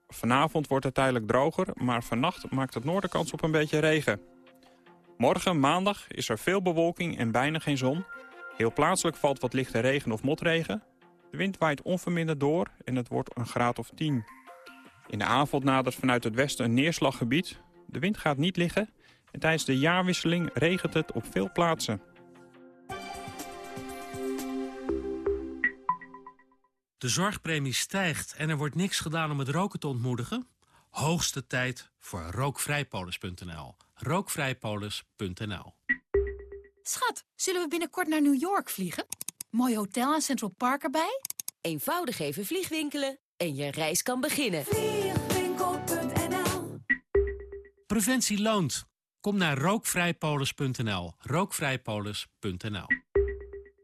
Vanavond wordt het tijdelijk droger, maar vannacht maakt het noorden kans op een beetje regen. Morgen, maandag, is er veel bewolking en bijna geen zon. Heel plaatselijk valt wat lichte regen of motregen. De wind waait onverminderd door en het wordt een graad of 10. In de avond nadert vanuit het westen een neerslaggebied. De wind gaat niet liggen en tijdens de jaarwisseling regent het op veel plaatsen. De zorgpremie stijgt en er wordt niks gedaan om het roken te ontmoedigen? Hoogste tijd voor rookvrijpolis.nl. Rookvrijpolis.nl Schat, zullen we binnenkort naar New York vliegen? Mooi hotel en Central Park erbij? Eenvoudig even vliegwinkelen en je reis kan beginnen. Vliegwinkel.nl Preventie loont. Kom naar rookvrijpolis.nl. Rookvrijpolis.nl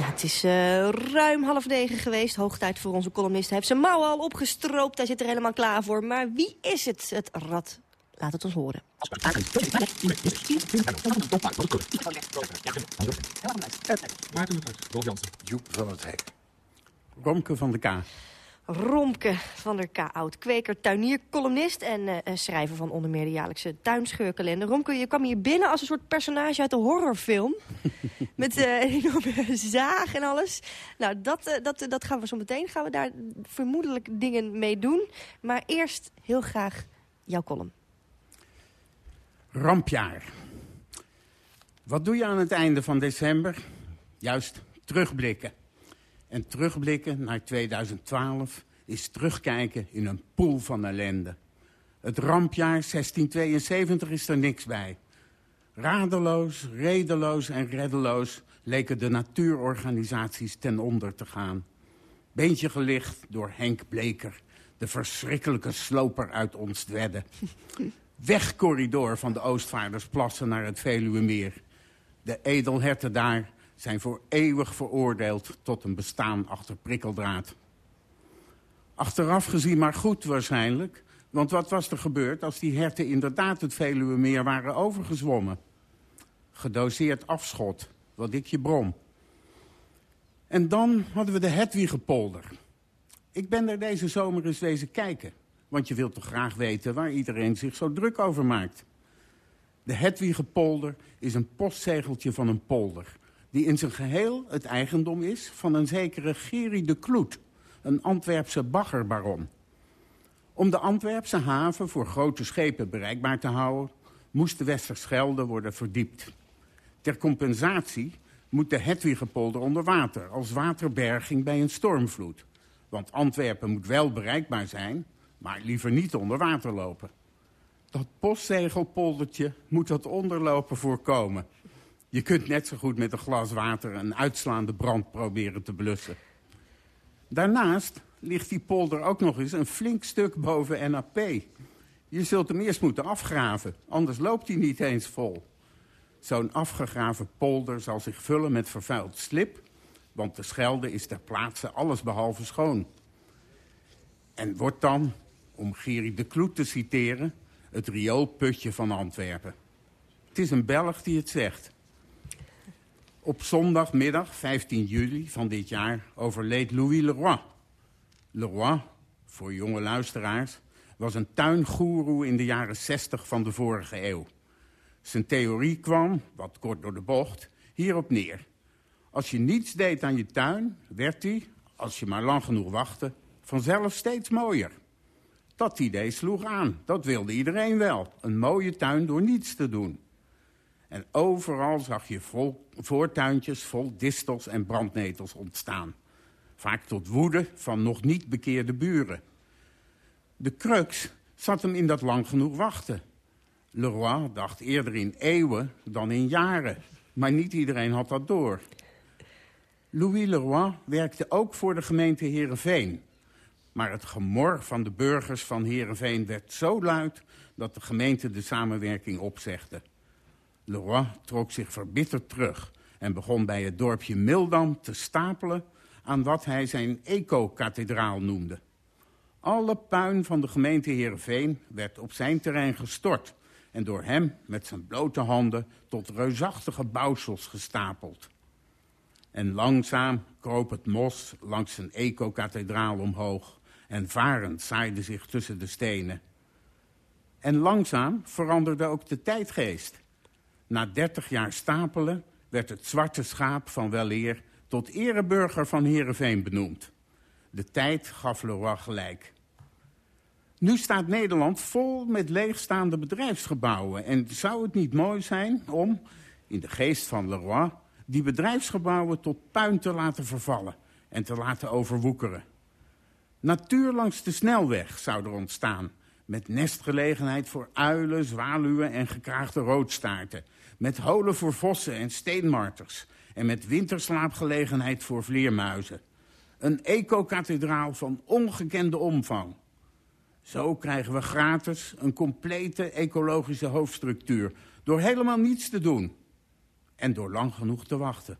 Ja, het is uh, ruim half negen geweest. Hoog tijd voor onze columnist. Hij heeft zijn mouwen al opgestroopt. Hij zit er helemaal klaar voor. Maar wie is het, het rad? Laat het ons horen. Joep van het Hek. Romke van de K. Romke van der K. Oud-kweker, tuinier, columnist en uh, schrijver van onder meer de jaarlijkse tuinscheurkalender. Romke, je kwam hier binnen als een soort personage uit een horrorfilm. met uh, een enorme zaag en alles. Nou, dat, uh, dat, dat gaan we zo meteen. Gaan we daar vermoedelijk dingen mee doen. Maar eerst heel graag jouw column. Rampjaar. Wat doe je aan het einde van december? Juist terugblikken. En terugblikken naar 2012 is terugkijken in een poel van ellende. Het rampjaar 1672 is er niks bij. Radeloos, redeloos en reddeloos leken de natuurorganisaties ten onder te gaan. Beentje gelicht door Henk Bleker, de verschrikkelijke sloper uit Onstwedde. Wegcorridor van de Oostvaardersplassen naar het Veluwemeer. De edelherten daar zijn voor eeuwig veroordeeld tot een bestaan achter prikkeldraad. Achteraf gezien maar goed waarschijnlijk, want wat was er gebeurd als die herten inderdaad het Veluwemeer waren overgezwommen? Gedoseerd afschot, wat ik je brom. En dan hadden we de Hedwigepolder. Ik ben er deze zomer eens wezen kijken, want je wilt toch graag weten waar iedereen zich zo druk over maakt. De Hedwigepolder is een postzegeltje van een polder die in zijn geheel het eigendom is van een zekere Geri de Kloet, een Antwerpse baggerbaron. Om de Antwerpse haven voor grote schepen bereikbaar te houden, moest de Westerschelde worden verdiept. Ter compensatie moet de Hedwigepolder onder water, als waterberging bij een stormvloed. Want Antwerpen moet wel bereikbaar zijn, maar liever niet onder water lopen. Dat postzegelpoldertje moet dat onderlopen voorkomen. Je kunt net zo goed met een glas water een uitslaande brand proberen te blussen. Daarnaast ligt die polder ook nog eens een flink stuk boven NAP. Je zult hem eerst moeten afgraven, anders loopt hij niet eens vol. Zo'n afgegraven polder zal zich vullen met vervuild slip... want de Schelde is ter plaatse allesbehalve schoon. En wordt dan, om Gerrie de Kloet te citeren... het rioolputje van Antwerpen. Het is een Belg die het zegt... Op zondagmiddag, 15 juli van dit jaar, overleed Louis Leroy. Leroy, voor jonge luisteraars, was een tuingoeroe in de jaren 60 van de vorige eeuw. Zijn theorie kwam, wat kort door de bocht, hierop neer. Als je niets deed aan je tuin, werd die, als je maar lang genoeg wachtte, vanzelf steeds mooier. Dat idee sloeg aan, dat wilde iedereen wel. Een mooie tuin door niets te doen. En overal zag je voortuintjes vol distels en brandnetels ontstaan. Vaak tot woede van nog niet bekeerde buren. De crux zat hem in dat lang genoeg wachten. Leroy dacht eerder in eeuwen dan in jaren. Maar niet iedereen had dat door. Louis Leroy werkte ook voor de gemeente Heerenveen. Maar het gemor van de burgers van Heerenveen werd zo luid... dat de gemeente de samenwerking opzegde. Leroy trok zich verbitterd terug en begon bij het dorpje Mildam te stapelen aan wat hij zijn eco-kathedraal noemde. Alle puin van de gemeente Heerenveen werd op zijn terrein gestort... en door hem met zijn blote handen tot reusachtige bouwsels gestapeld. En langzaam kroop het mos langs zijn eco-kathedraal omhoog... en varend zaaide zich tussen de stenen. En langzaam veranderde ook de tijdgeest. Na dertig jaar stapelen werd het zwarte schaap van weleer... tot ereburger van Heerenveen benoemd. De tijd gaf Leroy gelijk. Nu staat Nederland vol met leegstaande bedrijfsgebouwen. En zou het niet mooi zijn om, in de geest van Leroy... die bedrijfsgebouwen tot puin te laten vervallen en te laten overwoekeren? Natuur langs de snelweg zou er ontstaan... met nestgelegenheid voor uilen, zwaluwen en gekraagde roodstaarten... met holen voor vossen en steenmarters... en met winterslaapgelegenheid voor vleermuizen. Een eco-kathedraal van ongekende omvang. Zo krijgen we gratis een complete ecologische hoofdstructuur... door helemaal niets te doen. En door lang genoeg te wachten.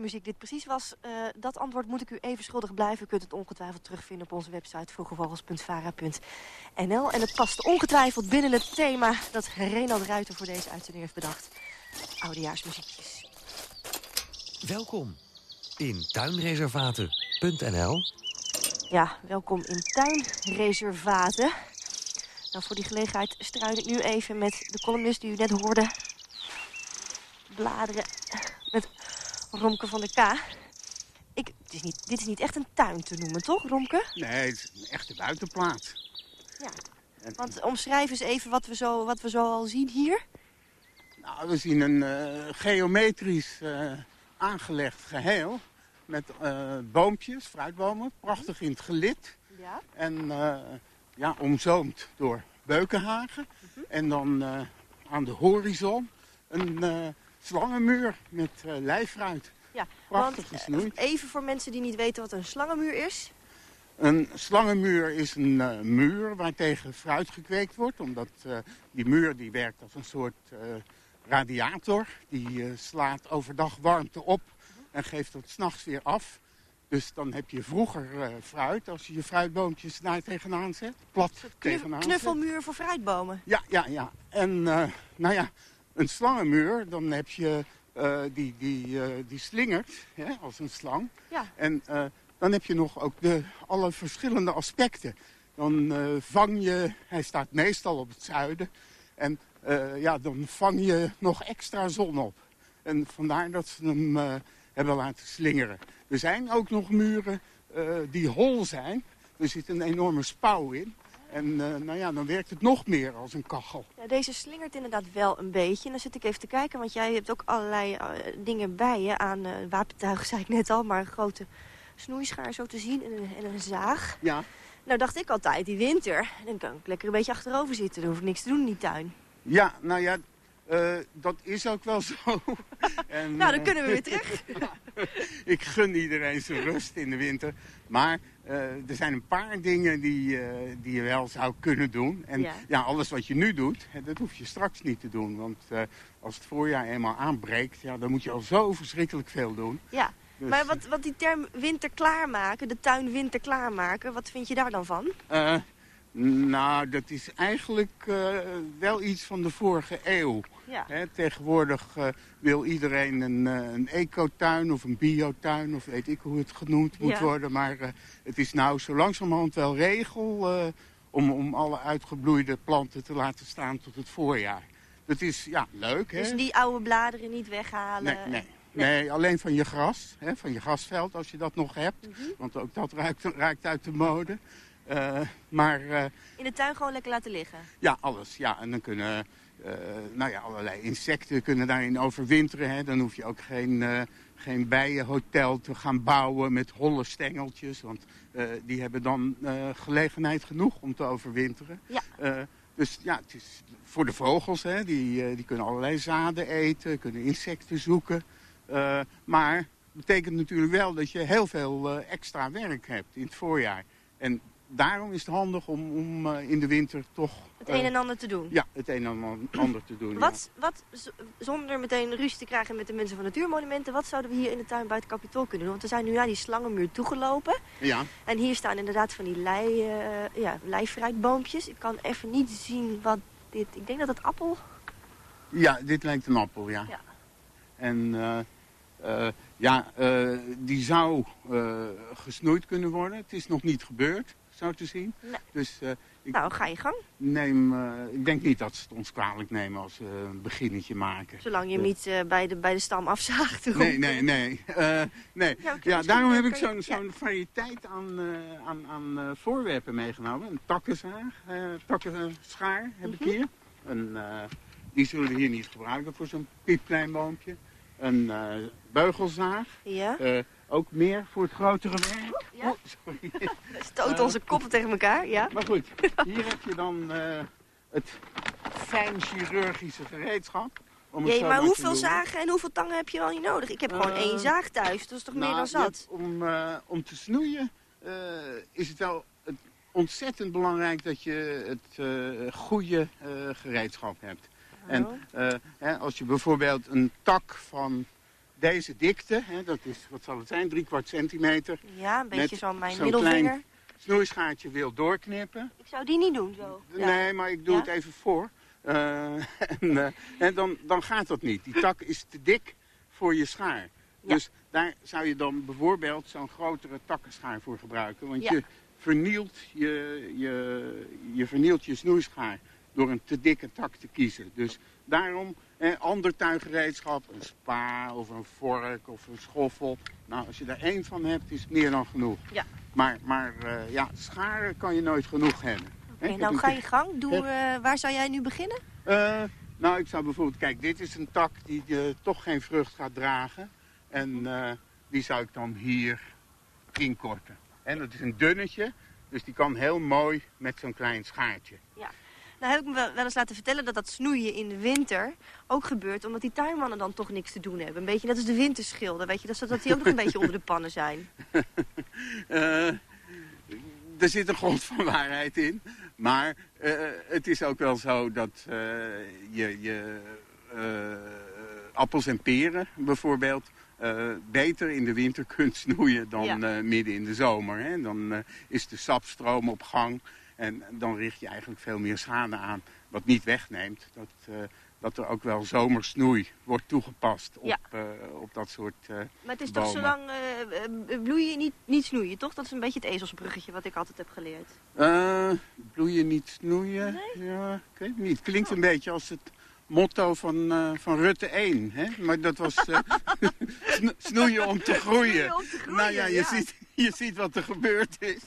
Welke muziek dit precies was, uh, dat antwoord moet ik u even schuldig blijven. U kunt het ongetwijfeld terugvinden op onze website vroegevogels.vara.nl. En het past ongetwijfeld binnen het thema dat Renald Ruiter voor deze uitzending heeft bedacht. Oudejaarsmuziekjes. Welkom in tuinreservaten.nl. Ja, welkom in tuinreservaten. Nou, voor die gelegenheid struin ik nu even met de columnist die u net hoorde bladeren Romke van der K. Ik, het is niet, dit is niet echt een tuin te noemen, toch, Romke? Nee, het is een echte buitenplaats. Ja, want omschrijf eens even wat we zo, wat we zo al zien hier. Nou, we zien een uh, geometrisch uh, aangelegd geheel. Met uh, boompjes, fruitbomen, prachtig in het gelid. Ja. En ja, omzoomd door beukenhagen. -huh. Mhm. En dan aan de horizon een slangenmuur met uh, lijfruit. Ja, Prachtig want, gesnoeid. even voor mensen die niet weten wat een slangenmuur is. Een slangenmuur is een uh, muur waar tegen fruit gekweekt wordt. Omdat uh, die muur die werkt als een soort radiator. Die slaat overdag warmte op en geeft het s'nachts weer af. Dus dan heb je vroeger fruit als je je fruitboompjes daar tegenaan zet. Plat tegenaan Knuffelmuur voor fruitbomen? Ja, ja, ja. En nou ja, een slangenmuur, dan heb je eh, die, die, eh, die slingert hè, als een slang. Ja. En eh, dan heb je nog ook de, alle verschillende aspecten. Dan vang je, hij staat meestal op het zuiden. En ja, dan vang je nog extra zon op. En vandaar dat ze hem hebben laten slingeren. Er zijn ook nog muren die hol zijn. Er zit een enorme spouw in. En eh, nou ja, dan werkt het nog meer als een kachel. Ja, deze slingert inderdaad wel een beetje. En dan zit ik even te kijken, want jij hebt ook allerlei eh, dingen bij je. Aan uh, wapentuigen zei ik net al, maar een grote snoeischaar zo te zien en een, en een zaag. Ja. Nou dacht ik altijd, die winter, dan kan ik lekker een beetje achterover zitten. Dan hoef ik niks te doen in die tuin. Ja, nou ja, uh, dat is ook wel zo. en, nou, dan kunnen we weer terug. ik gun iedereen zijn rust in de winter. Maar er zijn een paar dingen die, uh, die je wel zou kunnen doen. En ja. ja. alles wat je nu doet, dat hoef je straks niet te doen. Want als het voorjaar eenmaal aanbreekt, ja, dan moet je al zo verschrikkelijk veel doen. Ja. Dus, maar wat, wat die term winter klaarmaken, de tuin winter klaarmaken, wat vind je daar dan van? Nou, dat is eigenlijk wel iets van de vorige eeuw. Ja. He, tegenwoordig uh, wil iedereen een, een ecotuin of een biotuin, of weet ik hoe het genoemd moet ja. worden. Maar het is nou zo langzamerhand wel regel om, om alle uitgebloeide planten te laten staan tot het voorjaar. Dat is ja, leuk, hè? Dus die oude bladeren niet weghalen? Nee, nee. Nee, nee, alleen van je gras, hè, van je grasveld als je dat nog hebt. Mm -hmm. Want ook dat ruikt, ruikt uit de mode. Uh, maar, uh, In de tuin gewoon lekker laten liggen? Ja, alles. Ja. En dan kunnen uh, nou ja, allerlei insecten kunnen daarin overwinteren. Hè. Dan hoef je ook geen, geen bijenhotel te gaan bouwen met holle stengeltjes. Want die hebben dan gelegenheid genoeg om te overwinteren. Ja. dus ja, het is voor de vogels, hè, die, die kunnen allerlei zaden eten, kunnen insecten zoeken. Maar betekent natuurlijk wel dat je heel veel extra werk hebt in het voorjaar. En daarom is het handig om, om uh, in de winter toch... Het een en ander te doen? Ja, het een en ander te doen. Wat, ja. wat, zonder meteen ruzie te krijgen met de mensen van Natuurmonumenten... wat zouden we hier in de tuin buiten Capitool kunnen doen? Want we zijn nu naar die slangenmuur toegelopen. Ja. En hier staan inderdaad van die lei, ja, leifruitboompjes. Ik kan even niet zien wat dit... Ik denk dat het appel... Ja, dit lijkt een appel, ja. ja. En... Uh, ja, uh, die zou uh, gesnoeid kunnen worden. Het is nog niet gebeurd, zo te zien. Nee. Dus, ik nou, ga je gang. Neem, ik denk niet dat ze het ons kwalijk nemen als we een beginnetje maken. Zolang je hem niet bij, de, bij de stam afzaagt. Nee, nee, nee. nee. Ja, ja daarom heb ik zo'n zo ja. variëteit aan, aan, aan voorwerpen meegenomen. Een takkenzaag, takkenschaar heb mm -hmm. ik hier. En, die zullen we hier niet gebruiken voor zo'n piepklein boompje een beugelzaag. Ja. Ook meer voor het grotere werk. Ja. Oh, sorry. We stoten onze koppen tegen elkaar, ja. Maar goed, hier heb je dan uh, het fijn chirurgische gereedschap. Om Jee, maar hoeveel zagen en hoeveel tangen heb je wel niet nodig? Ik heb gewoon één zaag thuis, dat is toch nou, meer dan zat? Om, om te snoeien is het wel ontzettend belangrijk dat je het goede gereedschap hebt. En uh, hè, als je bijvoorbeeld een tak van deze dikte, hè, dat is, wat zal het zijn, drie kwart centimeter. Ja, een beetje zo mijn zo middelvinger. klein snoeischaartje wil doorknippen. Ik zou die niet doen zo. Nee, ja. maar ik doe ja? het even voor. Uh, en, uh, en dan, dan gaat dat niet. Die tak is te dik voor je schaar. Ja. Dus daar zou je dan bijvoorbeeld zo'n grotere takkenschaar voor gebruiken. Want je vernielt je, je, je vernielt je snoeischaar door een te dikke tak te kiezen. Dus daarom eh, ander tuingereedschap, een spa of een vork of een schoffel. Nou, als je daar één van hebt, is het meer dan genoeg. Ja. Maar, maar uh, ja, scharen kan je nooit genoeg hebben. Oké, okay, nou ga je gang. Doe, uh, waar zou jij nu beginnen? Uh, nou, ik zou bijvoorbeeld, kijk, dit is een tak die toch geen vrucht gaat dragen. En die zou ik dan hier inkorten. En dat is een dunnetje, dus die kan heel mooi met zo'n klein schaartje. Ja. Nou heb ik me wel eens laten vertellen dat dat snoeien in de winter ook gebeurt... omdat die tuinmannen dan toch niks te doen hebben. Een beetje net als de winterschilder, weet je. Dat, dat die ook nog een beetje onder de pannen zijn. Uh, er zit een grond van waarheid in. Maar uh, het is ook wel zo dat uh, je, je appels en peren bijvoorbeeld... Uh, beter in de winter kunt snoeien dan ja. uh, midden in de zomer. Hè? Dan uh, is de sapstroom op gang en dan richt je eigenlijk veel meer schade aan. Wat niet wegneemt dat, dat er ook wel zomersnoei wordt toegepast op, Ja. eh, op dat soort eh Maar het is bomen. toch zolang eh, eh, bloeien niet, niet snoeien, toch? Dat is een beetje het ezelsbruggetje wat ik altijd heb geleerd. Eh, bloeien niet snoeien? Ja, ik weet het niet. Klinkt een beetje als het motto van, eh, van Rutte 1. Hè? Maar dat was eh, sno- snoeien om te groeien. Snoeien om te groeien, nou ja, je, ja. Ziet, je ziet wat er gebeurd is.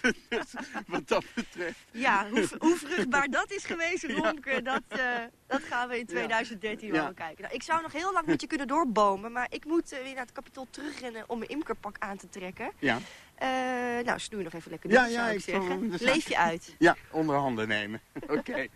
dus wat dat betreft. Ja, hoe, hoe vruchtbaar dat is geweest, Romke, dat, eh, dat gaan we in 2013 wel Ja. kijken. Nou, ik zou nog heel lang met je kunnen doorbomen, maar ik moet weer naar het kapitool terugrennen om mijn imkerpak aan te trekken. Ja, nou, snoei nog even lekker ja, door, ja zou ik zeggen. Leef je uit. Ja, onder handen nemen. Oké.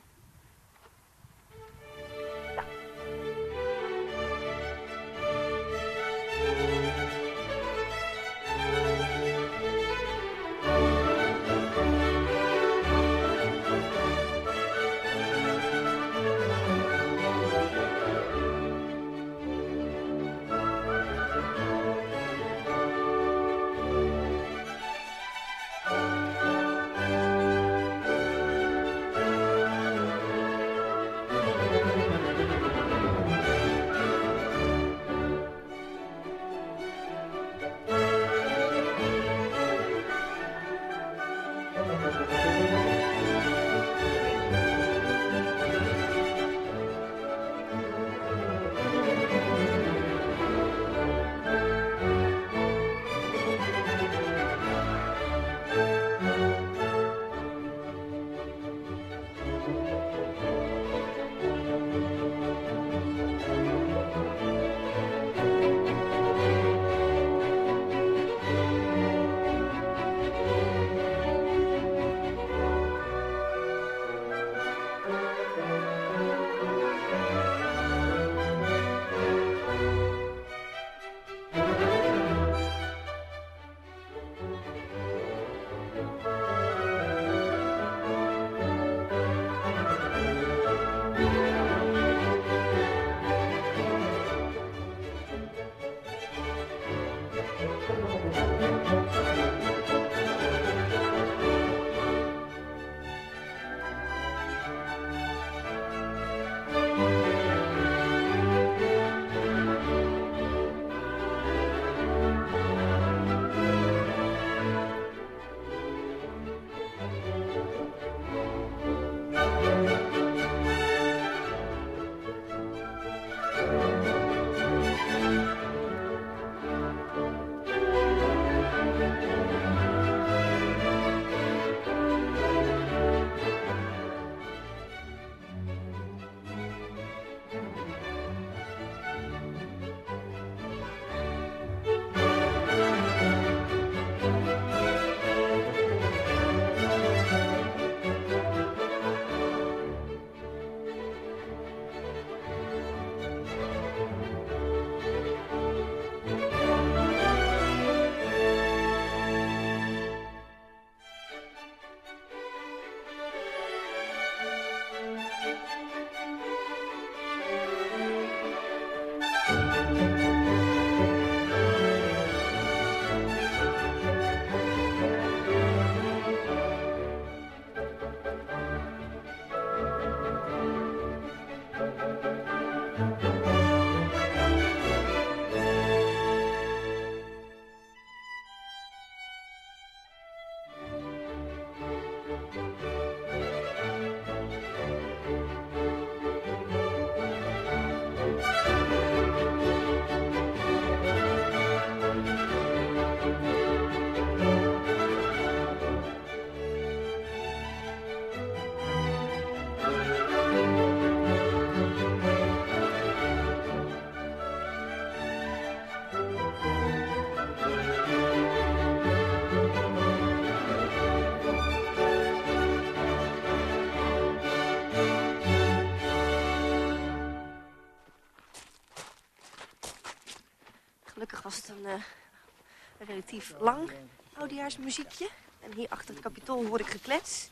Relatief lang oudejaarsmuziekje. En hier achter het kapitool hoor ik geklets.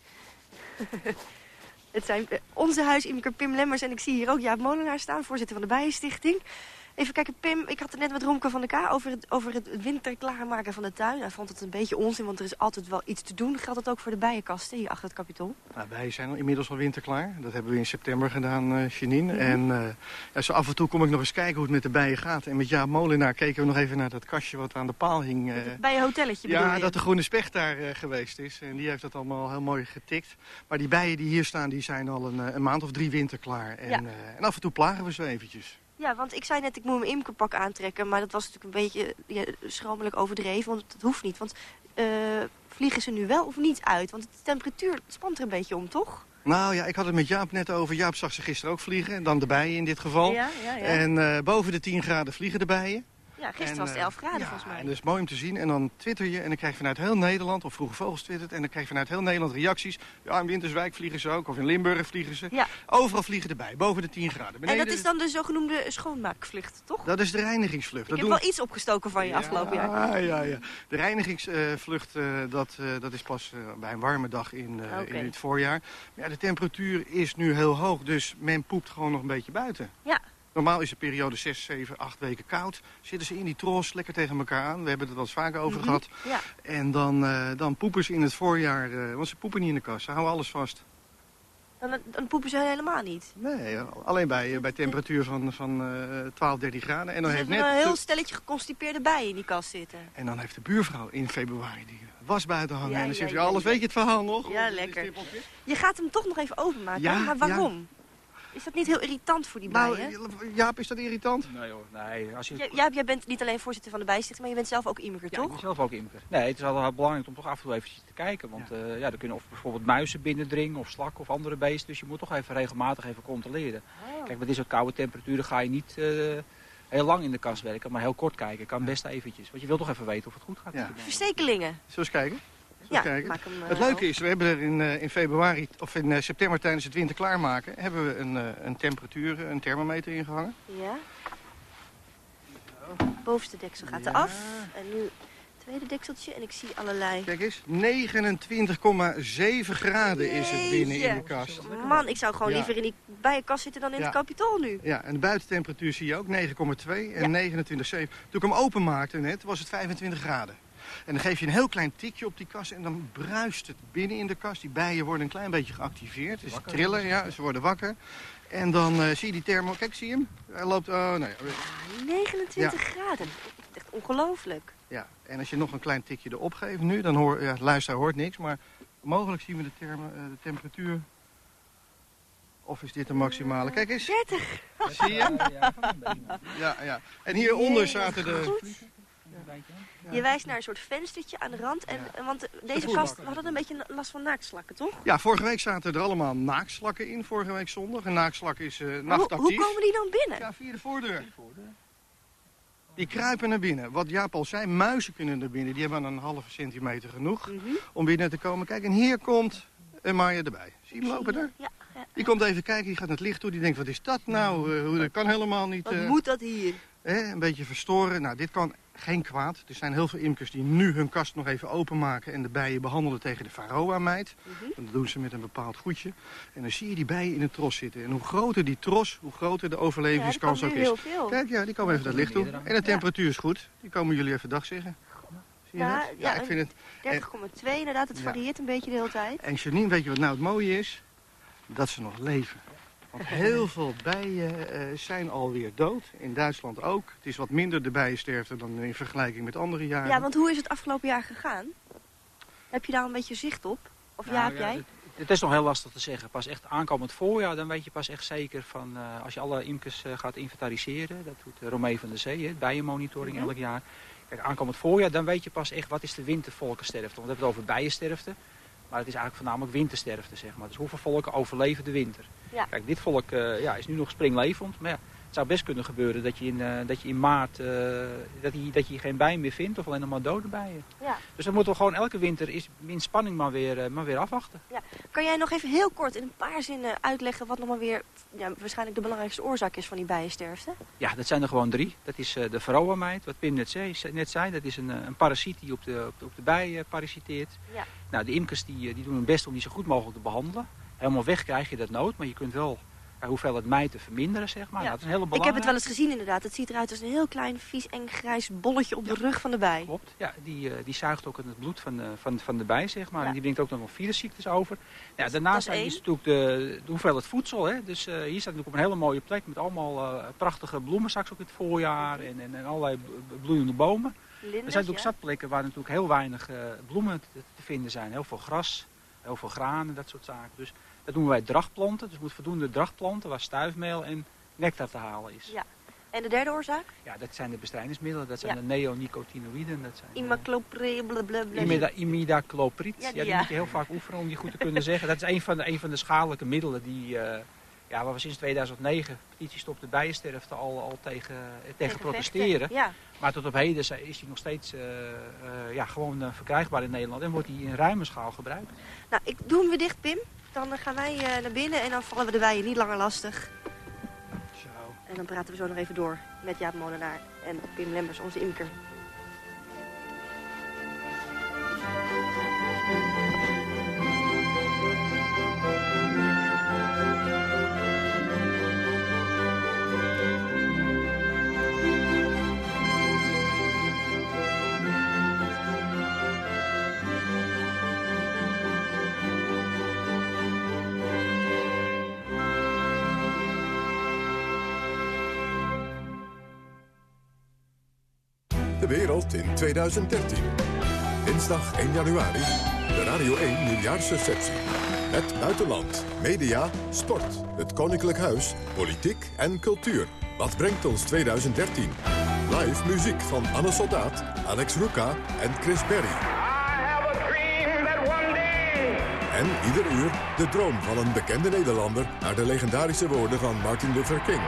het zijn eh, onze huisimker Pim Lemmers en ik zie hier ook Jaap Molenaar staan, voorzitter van de Bijenstichting. Even kijken, Pim, ik had het net met Romke van de K over het, over het winter klaarmaken van de tuin. Hij vond het een beetje onzin, want er is altijd wel iets te doen. Geldt dat ook voor de bijenkasten hier achter het kapitol? Nou, wij zijn al inmiddels al winterklaar. Dat hebben we in september gedaan, uh, Janine. En uh, ja, zo af en toe kom ik nog eens kijken hoe het met de bijen gaat. En met Jaap Molenaar keken we nog even naar dat kastje wat aan de paal hing. Uh, Bij een hotelletje bedoel Ja, je? dat de groene specht daar uh, geweest is. En die heeft dat allemaal heel mooi getikt. Maar die bijen die hier staan, die zijn al een, een maand of drie winter klaar. En, Ja. en af en toe plagen we ze eventjes. Ja, want ik zei net, ik moet mijn imkerpak aantrekken. Maar dat was natuurlijk een beetje ja, schromelijk overdreven, want dat hoeft niet. Want eh, vliegen ze nu wel of niet uit? Want de temperatuur spant er een beetje om, toch? Nou ja, ik had het met Jaap net over. Jaap zag ze gisteren ook vliegen. En dan de bijen in dit geval. Ja, ja, ja. En uh, boven de 10 graden vliegen de bijen. Ja, gisteren En, was het eh, 11 graden ja, volgens mij. En dat is mooi om te zien. En dan twitter je en dan krijg je vanuit heel Nederland, of Vroege Vogels twittert... en dan krijg je vanuit heel Nederland reacties. Ja, in Winterswijk vliegen ze ook, of in Limburg vliegen ze. Ja. Overal vliegen erbij, boven de 10 graden. En dat is dan de zogenoemde schoonmaakvlucht, toch? dat is de reinigingsvlucht. Ik Dat heb doen- wel iets opgestoken van je afgelopen jaar. Ja, ja, ja. De reinigingsvlucht, eh, dat, eh, dat is pas eh, bij een warme dag in, eh, in het voorjaar. Maar ja, de temperatuur is nu heel hoog, dus men poept gewoon nog een beetje buiten. Ja. Normaal is de periode 6, 7, 8 weken koud. Zitten ze in die tros lekker tegen elkaar aan. We hebben het er wel eens vaker over Mhm. gehad. Ja. En dan, eh, dan poepen ze in het voorjaar, eh, want ze poepen niet in de kast. Ze houden alles vast. Dan, dan poepen ze helemaal niet. Nee, eh, alleen bij, bij temperatuur van, van eh 12, 13 graden. En dan, Er heeft net een heel stelletje geconstipeerde bijen in die kast zitten. en dan heeft de buurvrouw in februari die was buiten hangen. Ja, en dan ja, zegt ze, alles weet je het verhaal nog? Ja, lekker. Je gaat hem toch nog even openmaken, maar waarom? Is dat niet heel irritant voor die Nou, bijen? Jaap, is dat irritant? Nee hoor, nee. Als je... Ja, Jaap, jij bent niet alleen voorzitter van de bijstichting, maar je bent zelf ook imker, Ja, ik toch? ben zelf ook imker. Nee, het is altijd heel belangrijk om toch af en toe eventjes te kijken. Want ja. ja, er kunnen of bijvoorbeeld muizen binnendringen of slakken of andere beesten. Dus je moet toch even regelmatig even controleren. Oh. Kijk, met deze koude temperaturen ga je niet eh, heel lang in de kast werken, maar heel kort kijken. Kan best eventjes. Want je wilt toch even weten of het goed gaat. bijen. Verstekelingen. Zullen we eens kijken? Ja, we kijken? maak hem, eh, het leuke is, we hebben er in, eh, in februari of in eh, september tijdens het winter klaarmaken... hebben we een, een temperatuur, een thermometer ingehangen. Ja. Bovenste deksel gaat eraf. En nu het tweede dekseltje. En ik zie allerlei... Kijk eens, 29,7 graden is het binnen in de kast. Man, ik zou gewoon Ja. liever in die bijenkast zitten dan in Ja. het kapitool nu. Ja, en de buitentemperatuur zie je ook, 9,2 en 29,7. Toen ik hem openmaakte net, was het 25 graden. En dan geef je een heel klein tikje op die kast en dan bruist het binnen in de kast. Die bijen worden een klein beetje geactiveerd. Dus ze trillen, ja, ze worden wakker. En dan eh, zie je die thermo... Kijk, zie je hem? Hij loopt... Oh, nee. 29 Ja. graden. Echt ongelooflijk. Ja, en als je nog een klein tikje erop geeft nu, dan hoor... Ja, de luisteraar hoort niks, maar mogelijk zien we de, thermo, eh, de temperatuur... Of is dit de maximale? Kijk eens. 30. Zie je hem? Ja, ja. En hieronder zaten de... Je wijst naar een soort venstertje aan de rand. En, en Want deze voerbak. kast, we hadden een beetje last van naaktslakken, toch? Ja, vorige week zaten er allemaal naakslakken in, vorige week zondag. Een naakslak is eh hoe, nachtactief. hoe komen die dan binnen? Ja, via de voordeur. Die kruipen naar binnen. Wat Jaap al zei, muizen kunnen naar binnen. Die hebben een halve centimeter genoeg Mhm. om binnen te komen. Kijk, en hier komt een Maya erbij. Zie je hem lopen daar? Ja, ja. Die komt even kijken, die gaat naar het licht toe. Die denkt, wat is dat nou? Eh, hoe- dat kan helemaal niet. Wat eh, moet dat hier? Hè, een beetje verstoren. Nou, dit kan geen kwaad. Er zijn heel veel imkers die nu hun kast nog even openmaken... en de bijen behandelen tegen de varroa-mijt. Mhm. En Dat doen ze met een bepaald goedje. En dan zie je die bijen in een tros zitten. En hoe groter die tros, hoe groter de overlevingskans Ja, ook is. veel. Kijk, ja, die komen even naar het licht toe. En de temperatuur is goed. Die komen jullie even dag zeggen. Zie je Ja, dat? Ja, ik vind het... 30,2 inderdaad. Het Ja. varieert een beetje de hele tijd. En Janine, weet je wat nou het mooie is? Dat ze nog leven. Want heel veel bijen eh, zijn alweer dood. In Duitsland ook. Het is wat minder de bijensterfte dan in vergelijking met andere jaren. Ja, want hoe is het afgelopen jaar gegaan? Heb je daar een beetje zicht op? Of ja, heb Nou, jij? Het, het is nog heel lastig te zeggen. Pas echt aankomend voorjaar, dan weet je pas echt zeker van... eh, als je alle imkers eh, gaat inventariseren, dat doet uh, Romee van der Zee, hè, bijenmonitoring Mhm. elk jaar. Kijk, aankomend voorjaar, dan weet je pas echt wat is de wintervolkensterfte. Want we hebben het over bijensterfte, maar het is eigenlijk voornamelijk wintersterfte, zeg maar. Dus hoeveel volken overleven de winter? Ja. Kijk, dit volk eh, ja, is nu nog springlevend, maar ja, het zou best kunnen gebeuren dat je in, eh, dat je in maart eh, dat je, dat je geen bijen meer vindt of alleen nog maar dode bijen. Ja. Dus dan moeten we gewoon elke winter is in spanning maar weer, maar weer afwachten. Ja. Kan jij nog even heel kort in een paar zinnen uitleggen wat nog maar weer ja, waarschijnlijk de belangrijkste oorzaak is van die bijensterfte? Ja, dat zijn er gewoon drie. Dat is de varroa-mijt, wat Pim net zei, net zei. Dat is een, een parasiet die op de, op de, op de bij parasiteert. Ja. Nou, de imkers die, die doen hun best om die zo goed mogelijk te behandelen. Helemaal weg krijg je dat nood, maar je kunt wel hoeveelheid mij te verminderen, zeg maar. Ja. Dat is een hele Ik heb het wel eens gezien inderdaad. Het ziet eruit als een heel klein, vies, eng, grijs bolletje op de rug van de bij. Klopt, ja, die, eh, die zuigt ook in het bloed van de, van, van de bij, zeg maar. En die brengt ook nog wel virusziektes over. Ja, daarnaast is is natuurlijk de, de hoeveelheid voedsel. Hè. Dus eh, hier staat natuurlijk op een hele mooie plek met allemaal eh, prachtige bloemen straks ook in het voorjaar. En, en, en allerlei bloeiende bomen. er zijn natuurlijk zatplekken waar natuurlijk heel weinig eh, bloemen te, te vinden zijn. Heel veel gras, heel veel granen, dat soort zaken. Dus dat noemen wij drachtplanten. Dus moet voldoende drachtplanten waar stuifmeel en nectar te halen is. Ja. En de derde oorzaak? Ja, dat zijn de bestrijdingsmiddelen. Dat zijn Ja. de neonicotinoïden. Dat zijn Imaclopre, blablabla. Imida, imidacloprid. Ja, Ja, die, die ja. moet je heel vaak oefenen om die goed te kunnen zeggen. Dat is een van de, een van de schadelijke middelen die, eh, ja, waar we sinds 2009, petitie Stop de Bijensterfte, al, al tegen, eh, tegen protesteren. ja. Maar tot op heden is die nog steeds eh, eh, ja, gewoon eh, verkrijgbaar in Nederland en wordt die in ruime schaal gebruikt. Nou, ik doe hem weer dicht, Pim. Dan gaan wij eh, naar binnen en dan vallen we de bijen niet langer lastig. Zo. En dan praten we zo nog even door met Jaap Molenaar en Pim Lembers, onze imker. Wereld in 2013. Dinsdag 1 januari, de Radio 1 nieuwjaarsreceptie. Het buitenland, media, sport, het koninklijk huis, politiek en cultuur. Wat brengt ons 2013? Live muziek van Anne Soldaat, Alex Ruka en Chris Berry. En ieder uur de droom van een bekende Nederlander... naar de legendarische woorden van Martin Luther King.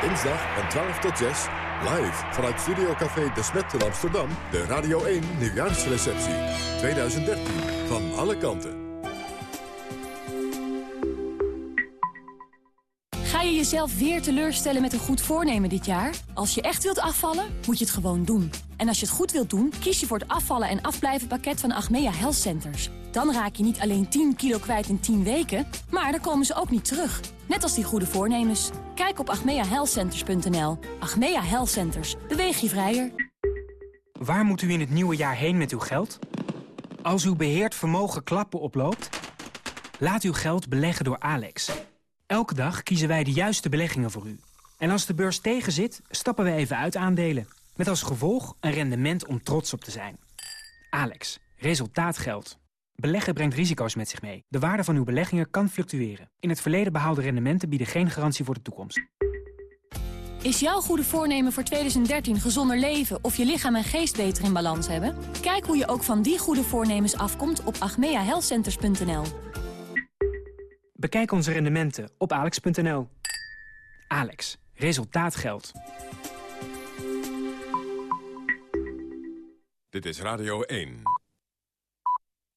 Dinsdag van 12 tot 6, live vanuit Studio Café De Smet in Amsterdam... de Radio 1 Nieuwjaarsreceptie 2013. Van alle kanten. Ga je jezelf weer teleurstellen met een goed voornemen dit jaar? Als je echt wilt afvallen, moet je het gewoon doen. En als je het goed wilt doen, kies je voor het afvallen en afblijven pakket van Achmea Health Centers. Dan raak je niet alleen 10 kilo kwijt in 10 weken, maar dan komen ze ook niet terug. Net als die goede voornemens. Kijk op achmeahealthcenters.nl. Achmea Health Centers. Beweeg je vrijer. Waar moet u in het nieuwe jaar heen met uw geld? Als uw beheerd vermogen klappen oploopt? Laat uw geld beleggen door Alex. Elke dag kiezen wij de juiste beleggingen voor u. En als de beurs tegenzit, stappen we even uit aandelen. Met als gevolg een rendement om trots op te zijn. Alex, resultaat geldt. Beleggen brengt risico's met zich mee. De waarde van uw beleggingen kan fluctueren. In het verleden behaalde rendementen bieden geen garantie voor de toekomst. Is jouw goede voornemen voor 2013 gezonder leven of je lichaam en geest beter in balans hebben? Kijk hoe je ook van die goede voornemens afkomt op achmeahealthcenters.nl. Bekijk onze rendementen op alex.nl. Alex, resultaat geldt. Dit is Radio 1.